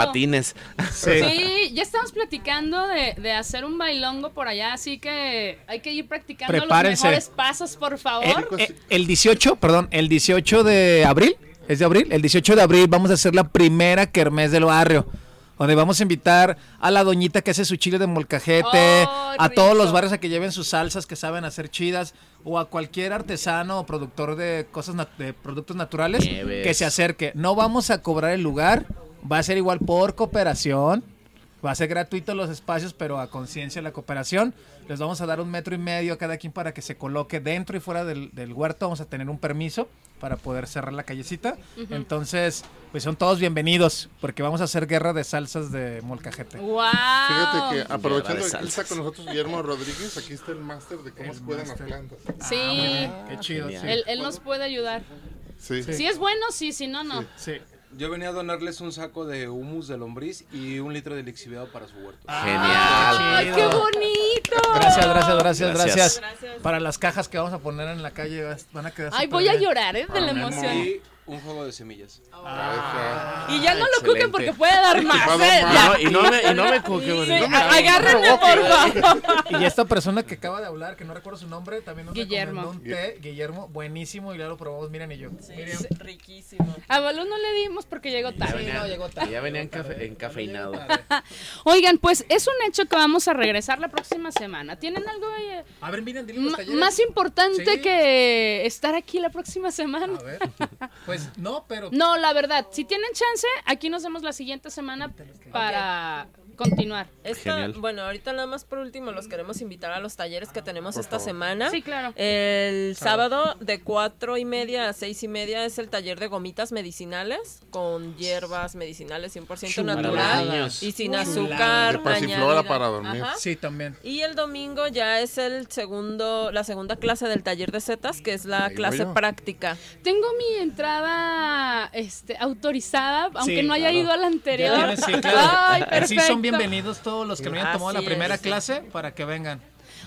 Sí. Sí, ya estamos platicando de, de hacer un bailongo por allá, así que hay que ir practicando Prepárense. los mejores pasos, por favor. El, el- el 18, perdón, el 18 de abril, ¿es de abril? El 18 de abril vamos a hacer la primera kermés del barrio. Donde vamos a invitar a la doñita que hace su chile de molcajete, Oh, a rico. todos los barrios a que lleven sus salsas que saben hacer chidas, o a cualquier artesano o productor de cosas de productos naturales Nieves. que se acerque. No vamos a cobrar el lugar, va a ser igual por cooperación. Va a ser gratuito los espacios, pero a conciencia la cooperación. Les vamos a dar un metro y medio a cada quien para que se coloque dentro y fuera del, del huerto. Vamos a tener un permiso para poder cerrar la callecita. Entonces, pues son todos bienvenidos, porque vamos a hacer guerra de salsas de molcajete. ¡Wow! Fíjate que aprovechando de que está con nosotros Guillermo Rodríguez, aquí está el máster de cómo El se cuidan las plantas. Sí, Qué chido. Sí. él, él nos puede ayudar. Sí. Si es bueno, sí, si no, no. Sí. Yo venía a donarles un saco de humus de lombriz y un litro de lixiviado para su huerto. Genial. ¡Ay, qué bonito! Gracias, gracias, gracias, gracias, Gracias. Para las cajas que vamos a poner en la calle van a quedar Ay, voy a llorar, ¿eh? De la Memo. emoción. Y un juego de semillas. Ah, Y ya no lo cuquen porque puede dar más, ¿eh? No, y no me, y no me cuque, Sí, bonito. a- agárrenme, por favor. Y esta persona que acaba de hablar, que no recuerdo su nombre, también nos Guillermo. recomendó un té, Guillermo, buenísimo, y ya lo probamos Miriam y yo. Riquísimo. A Balú no le dimos porque llegó Ya tarde. venía, no, llegó tarde. ya venía Llegó tarde. encafe- encafeinado. Oigan, pues es un hecho que vamos a regresar la próxima semana. ¿Tienen algo eh, A ver, talleres. más importante Sí. que estar aquí la próxima semana? A ver. Pues no, pero. No, la verdad, si tienen chance, aquí nos vemos la siguiente semana para continuar. Esta- bueno, ahorita nada más por último los queremos invitar a los talleres que tenemos Por esta favor. semana. Sí, claro. El sábado de cuatro y media a seis y media es el taller de gomitas medicinales con hierbas medicinales 100% Chulada. natural y sin azúcar. De para dormir. Ajá. Sí, también. Y el domingo ya es el segundo, la segunda clase del taller de setas, que es la Ahí clase práctica. Tengo mi entrada este, autorizada, aunque Sí, no haya claro. ido a la anterior. Ya tienes, sí, claro. Ay, Sí, perfecto. son bienvenidos todos los que no hayan tomado la primera es. clase para que vengan.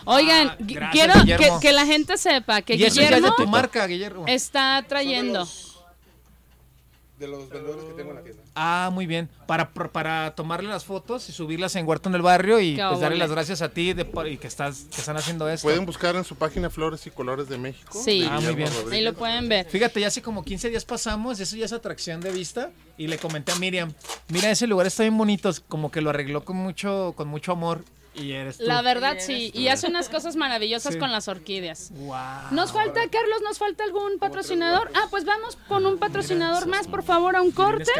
Oigan, Ah, gracias, quiero que, la gente sepa que y eso ya es de Guillermo tu marca, Guillermo. está trayendo. De los vendedores que tengo en la tienda. Ah, muy bien. Para, para, tomarle las fotos y subirlas en Huerto en el Barrio y pues darle las gracias a ti de, por- y que estás que están haciendo esto. Pueden buscar en su página Flores y Colores de México. Sí. de Ah, muy bien. Rodríguez. Ahí lo pueden ver. Fíjate, ya hace como 15 días pasamos, eso ya es atracción de vista y le comenté a Miriam, mira ese lugar está bien bonito, como que lo arregló con mucho con mucho amor Y eres tú. La verdad Y sí, y hace unas cosas maravillosas Sí. con las orquídeas. Wow. Nos falta, Carlos, nos falta algún patrocinador. Ah, pues vamos con un patrocinador más, por favor, a un corte.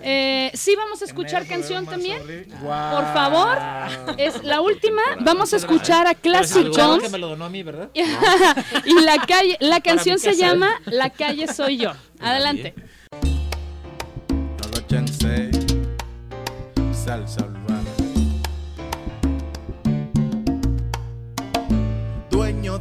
Eh, sí, vamos a escuchar canción también. Por favor, es la última. Vamos a escuchar a Classic Pero es algo que Jones. me lo donó a mí, ¿verdad? y la calle, la canción se llama La calle soy yo. Adelante. No lo chance, salsa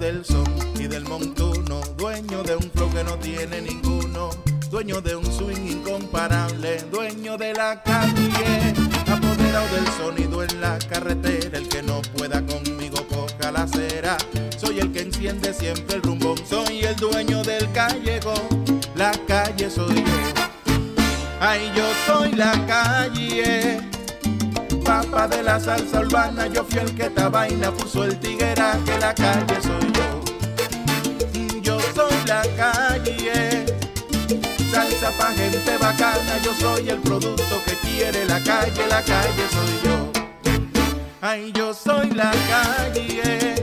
del son y del montuno, dueño de un flow que no tiene ninguno, dueño de un swing incomparable, dueño de la calle, apoderado del sonido en la carretera, el que no pueda conmigo coja la acera. Soy el que enciende siempre el rumbón, soy el dueño del callejón, la calle soy yo. Ay, yo soy la calle, papa de la salsa urbana. Yo fui el que esta vaina puso el tigueraje, la calle soy yo. Yo soy la calle, salsa pa' gente bacana. Yo soy el producto que quiere la calle, la calle soy yo. Ay, yo soy la calle,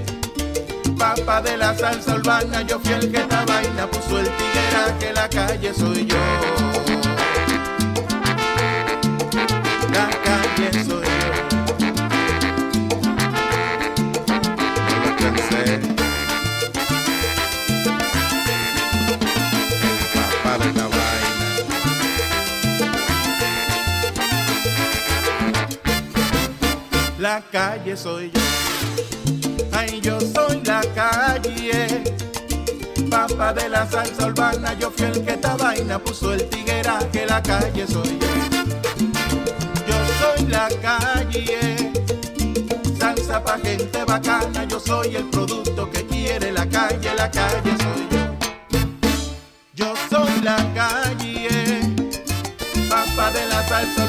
papa de la salsa urbana. Yo fui el que esta vaina puso el tigueraje, la calle soy yo. La calle soy Calle soy yo. Ay, yo soy la calle. Papá de la salsa urbana, yo fui el que esta vaina puso el tigueraje, la calle soy yo. Yo soy la calle, salsa pa' gente bacana. Yo soy el producto que quiere la calle, la calle soy yo. Yo soy la calle, papa de la salsa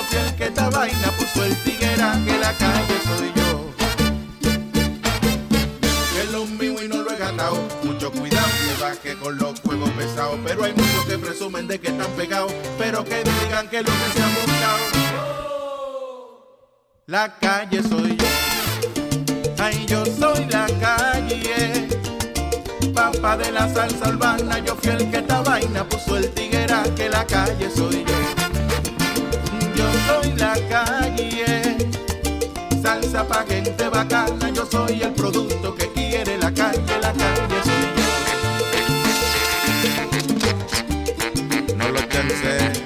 urbana. Yo fui el que esta vaina puso el tigueraje, la calle soy yo. Que lo mío y no lo he ganado. Mucho cuidado, que baje con los juegos pesados. Pero hay muchos que presumen de que están pegados. Pero que digan que lo que se han buscado. La calle soy yo. Ay, yo soy la calle. Papa de la salsa urbana. Yo fui el que esta vaina puso el tigueraje. La calle soy yo. Soy la calle. Salsa pa' gente bacana. Yo soy el producto que quiere la calle. La calle soy yo. No lo pensé.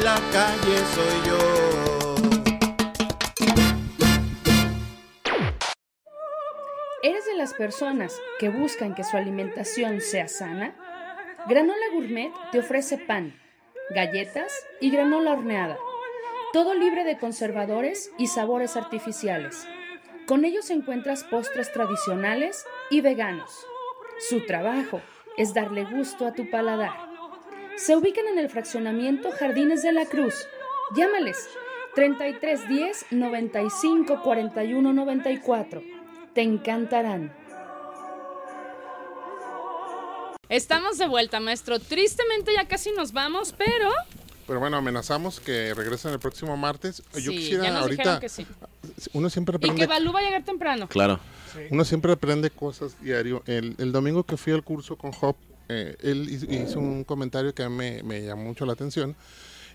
La calle soy yo. ¿Eres de las personas que buscan que su alimentación sea sana? Granola Gourmet te ofrece pan, galletas y granola horneada. Todo libre de conservadores y sabores artificiales. Con ellos encuentras postres tradicionales y veganos. Su trabajo es darle gusto a tu paladar. Se ubican en el fraccionamiento Jardines de la Cruz. Llámales 3310 95 41 94. Te encantarán. Estamos de vuelta, maestro. Tristemente ya casi nos vamos, pero Pero bueno, amenazamos que regresan el próximo martes. Yo sí, quisiera ya nos ahorita. que sí. Uno siempre Y aprende. que Balú va a llegar temprano. Claro. Uno siempre aprende cosas diario. El, el domingo que fui al curso con Hop, eh, él hizo, un comentario que a mí me, me llamó mucho la atención.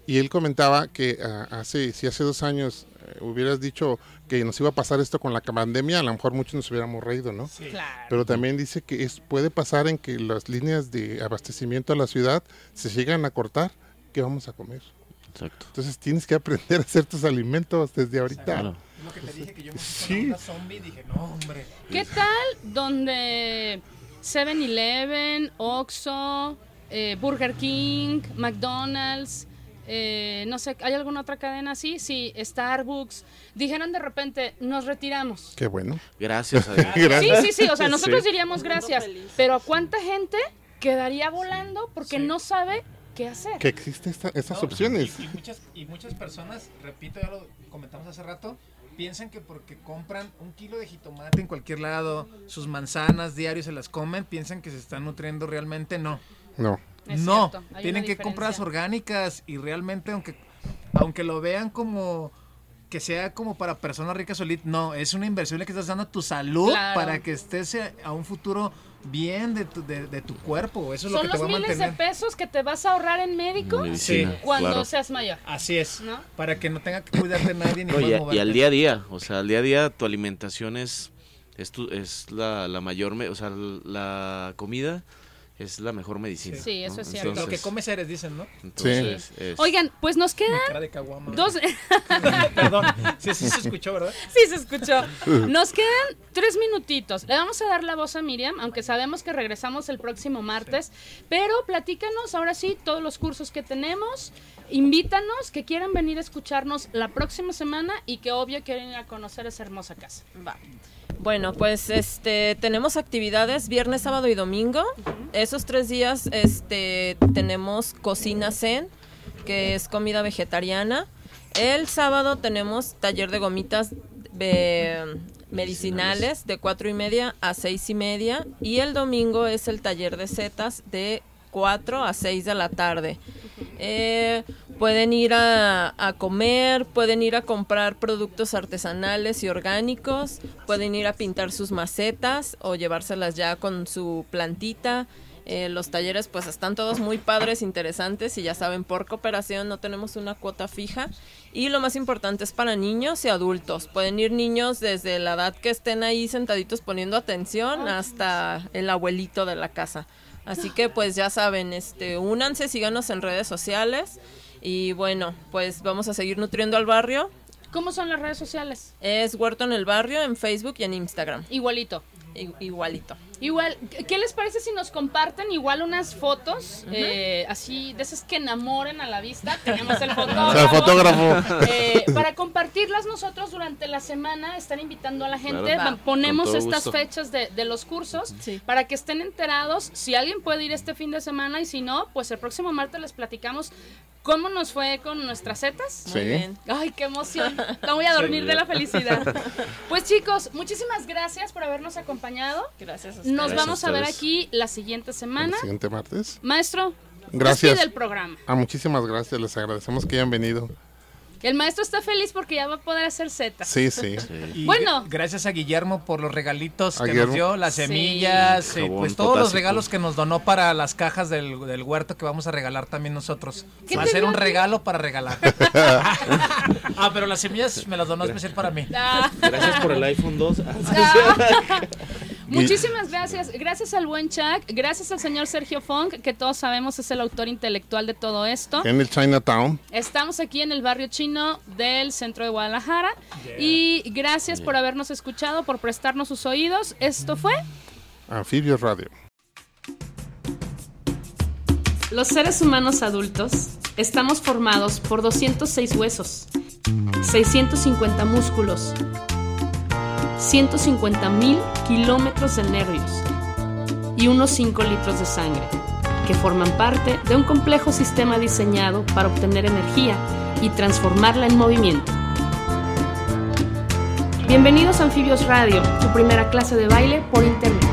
Y él comentaba que ah, hace, si hace dos años eh, hubieras dicho que nos iba a pasar esto con la pandemia, a lo mejor muchos nos hubiéramos reído, ¿no? Claro. Pero también dice que es, puede pasar en que las líneas de abastecimiento a la ciudad se llegan a cortar. ¿Qué vamos a comer? Exacto. Entonces tienes que aprender a hacer tus alimentos desde ahorita. Claro. Lo que te dije que yo me Sí. zombie dije, no, hombre. ¿Qué tal donde 7-Eleven, Oxxo, eh, Burger King, McDonald's, eh, no sé, ¿hay alguna otra cadena así? Sí, Starbucks. Dijeron de repente, nos retiramos. Qué bueno. Gracias a Dios. Sí, Gracias. sí, sí, o sea, nosotros Sí. diríamos gracias, pero ¿a cuánta gente quedaría volando porque no sabe qué hacer? Que existen esta- estas No, opciones. Y, y muchas, y muchas personas, repito, ya lo comentamos hace rato, piensan que porque compran un kilo de jitomate en cualquier lado, sus manzanas diarios se las comen, piensan que se están nutriendo realmente, no. No. Es no, tienen que comprar orgánicas y realmente aunque aunque lo vean como que sea como para personas ricas solitas, no, es una inversión que estás dando a tu salud Claro. para que estés a un futuro bien de tu, de, de tu cuerpo, eso es lo Son que te los va a miles de pesos que te vas a ahorrar en médico Medicina, cuando claro. seas mayor. Así es, ¿No? para que no tenga que cuidarte nadie ni No, y, a- y al día a día, o sea, al día a día tu alimentación es, es, tu- es la, la mayor, me- o sea, la comida es la mejor medicina. Sí, eso ¿no? es cierto. lo que Entonces- comes eres, dicen, ¿no? entonces, es- Oigan, pues nos quedan Cara de caguama. dos... Perdón, sí, sí se escuchó, ¿verdad? Sí, se escuchó. Nos quedan tres minutitos. Le vamos a dar la voz a Miriam, aunque sabemos que regresamos el próximo martes. Pero platícanos ahora sí todos los cursos que tenemos. Invítanos que quieran venir a escucharnos la próxima semana y que obvio quieren ir a conocer esa hermosa casa. Va. Bueno, pues este tenemos actividades viernes, sábado y domingo. Esos tres días este tenemos cocina zen, que es comida vegetariana. El sábado tenemos taller de gomitas eh, medicinales de cuatro y media a seis y media. Y el domingo es el taller de setas de 4 a 6 de la tarde. Eh, pueden ir a, a comer, pueden ir a comprar productos artesanales y orgánicos, pueden ir a pintar sus macetas o llevárselas ya con su plantita. Eh, los talleres pues están todos muy padres, interesantes y ya saben, por cooperación no tenemos una cuota fija. Y lo más importante es para niños y adultos. Pueden ir niños desde la edad que estén ahí sentaditos poniendo atención hasta el abuelito de la casa. Así que pues ya saben, este, únanse, síganos en redes sociales y bueno, pues vamos a seguir nutriendo al barrio. ¿Cómo son las redes sociales? Es Huerto en el Barrio en Facebook y en Instagram. Igualito. Igualito. Igual, ¿qué les parece si nos comparten igual unas fotos eh, así de esas que enamoren a la vista? Tenemos el fotógrafo. El fotógrafo. Eh, para compartirlas nosotros durante la semana, estar invitando a la gente. Claro. Ponemos estas gusto. fechas de, de los cursos Sí. para que estén enterados. Si alguien puede ir este fin de semana y si no, pues el próximo martes les platicamos cómo nos fue con nuestras setas. Muy Sí. bien. Ay, qué emoción. No voy a dormir de la felicidad. Pues chicos, muchísimas gracias por habernos acompañado. Gracias a Nos. Gracias vamos a a ver aquí la siguiente semana. El siguiente martes. Maestro, Gracias. despide el programa. Ah, muchísimas gracias. Les agradecemos que hayan venido. El maestro está feliz porque ya va a poder hacer setas. Sí, sí. Y Bueno. gracias a Guillermo por los regalitos que Guillermo. nos dio, las Sí. semillas, eh, Jabón pues todos los regalos que nos donó para las cajas del, del huerto que vamos a regalar también nosotros. ¿Qué Va a ser un regalo para regalar. ah, pero las semillas me las donó especial para mí. Ah, Gracias por el iPhone 2. Muchísimas gracias. Gracias al buen Chuck. Gracias al señor Sergio Funk, que todos sabemos es el autor intelectual de todo esto. En el Chinatown. Estamos aquí en el barrio chino del centro de Guadalajara. Y gracias por habernos escuchado, por prestarnos sus oídos. Esto fue Anfibio Radio. Los seres humanos adultos estamos formados por 206 huesos, 650 músculos, 150 mil kilómetros de nervios y unos 5 litros de sangre, que forman parte de un complejo sistema diseñado para obtener energía y transformarla en movimiento. Bienvenidos a Anfibios Radio, tu primera clase de baile por internet.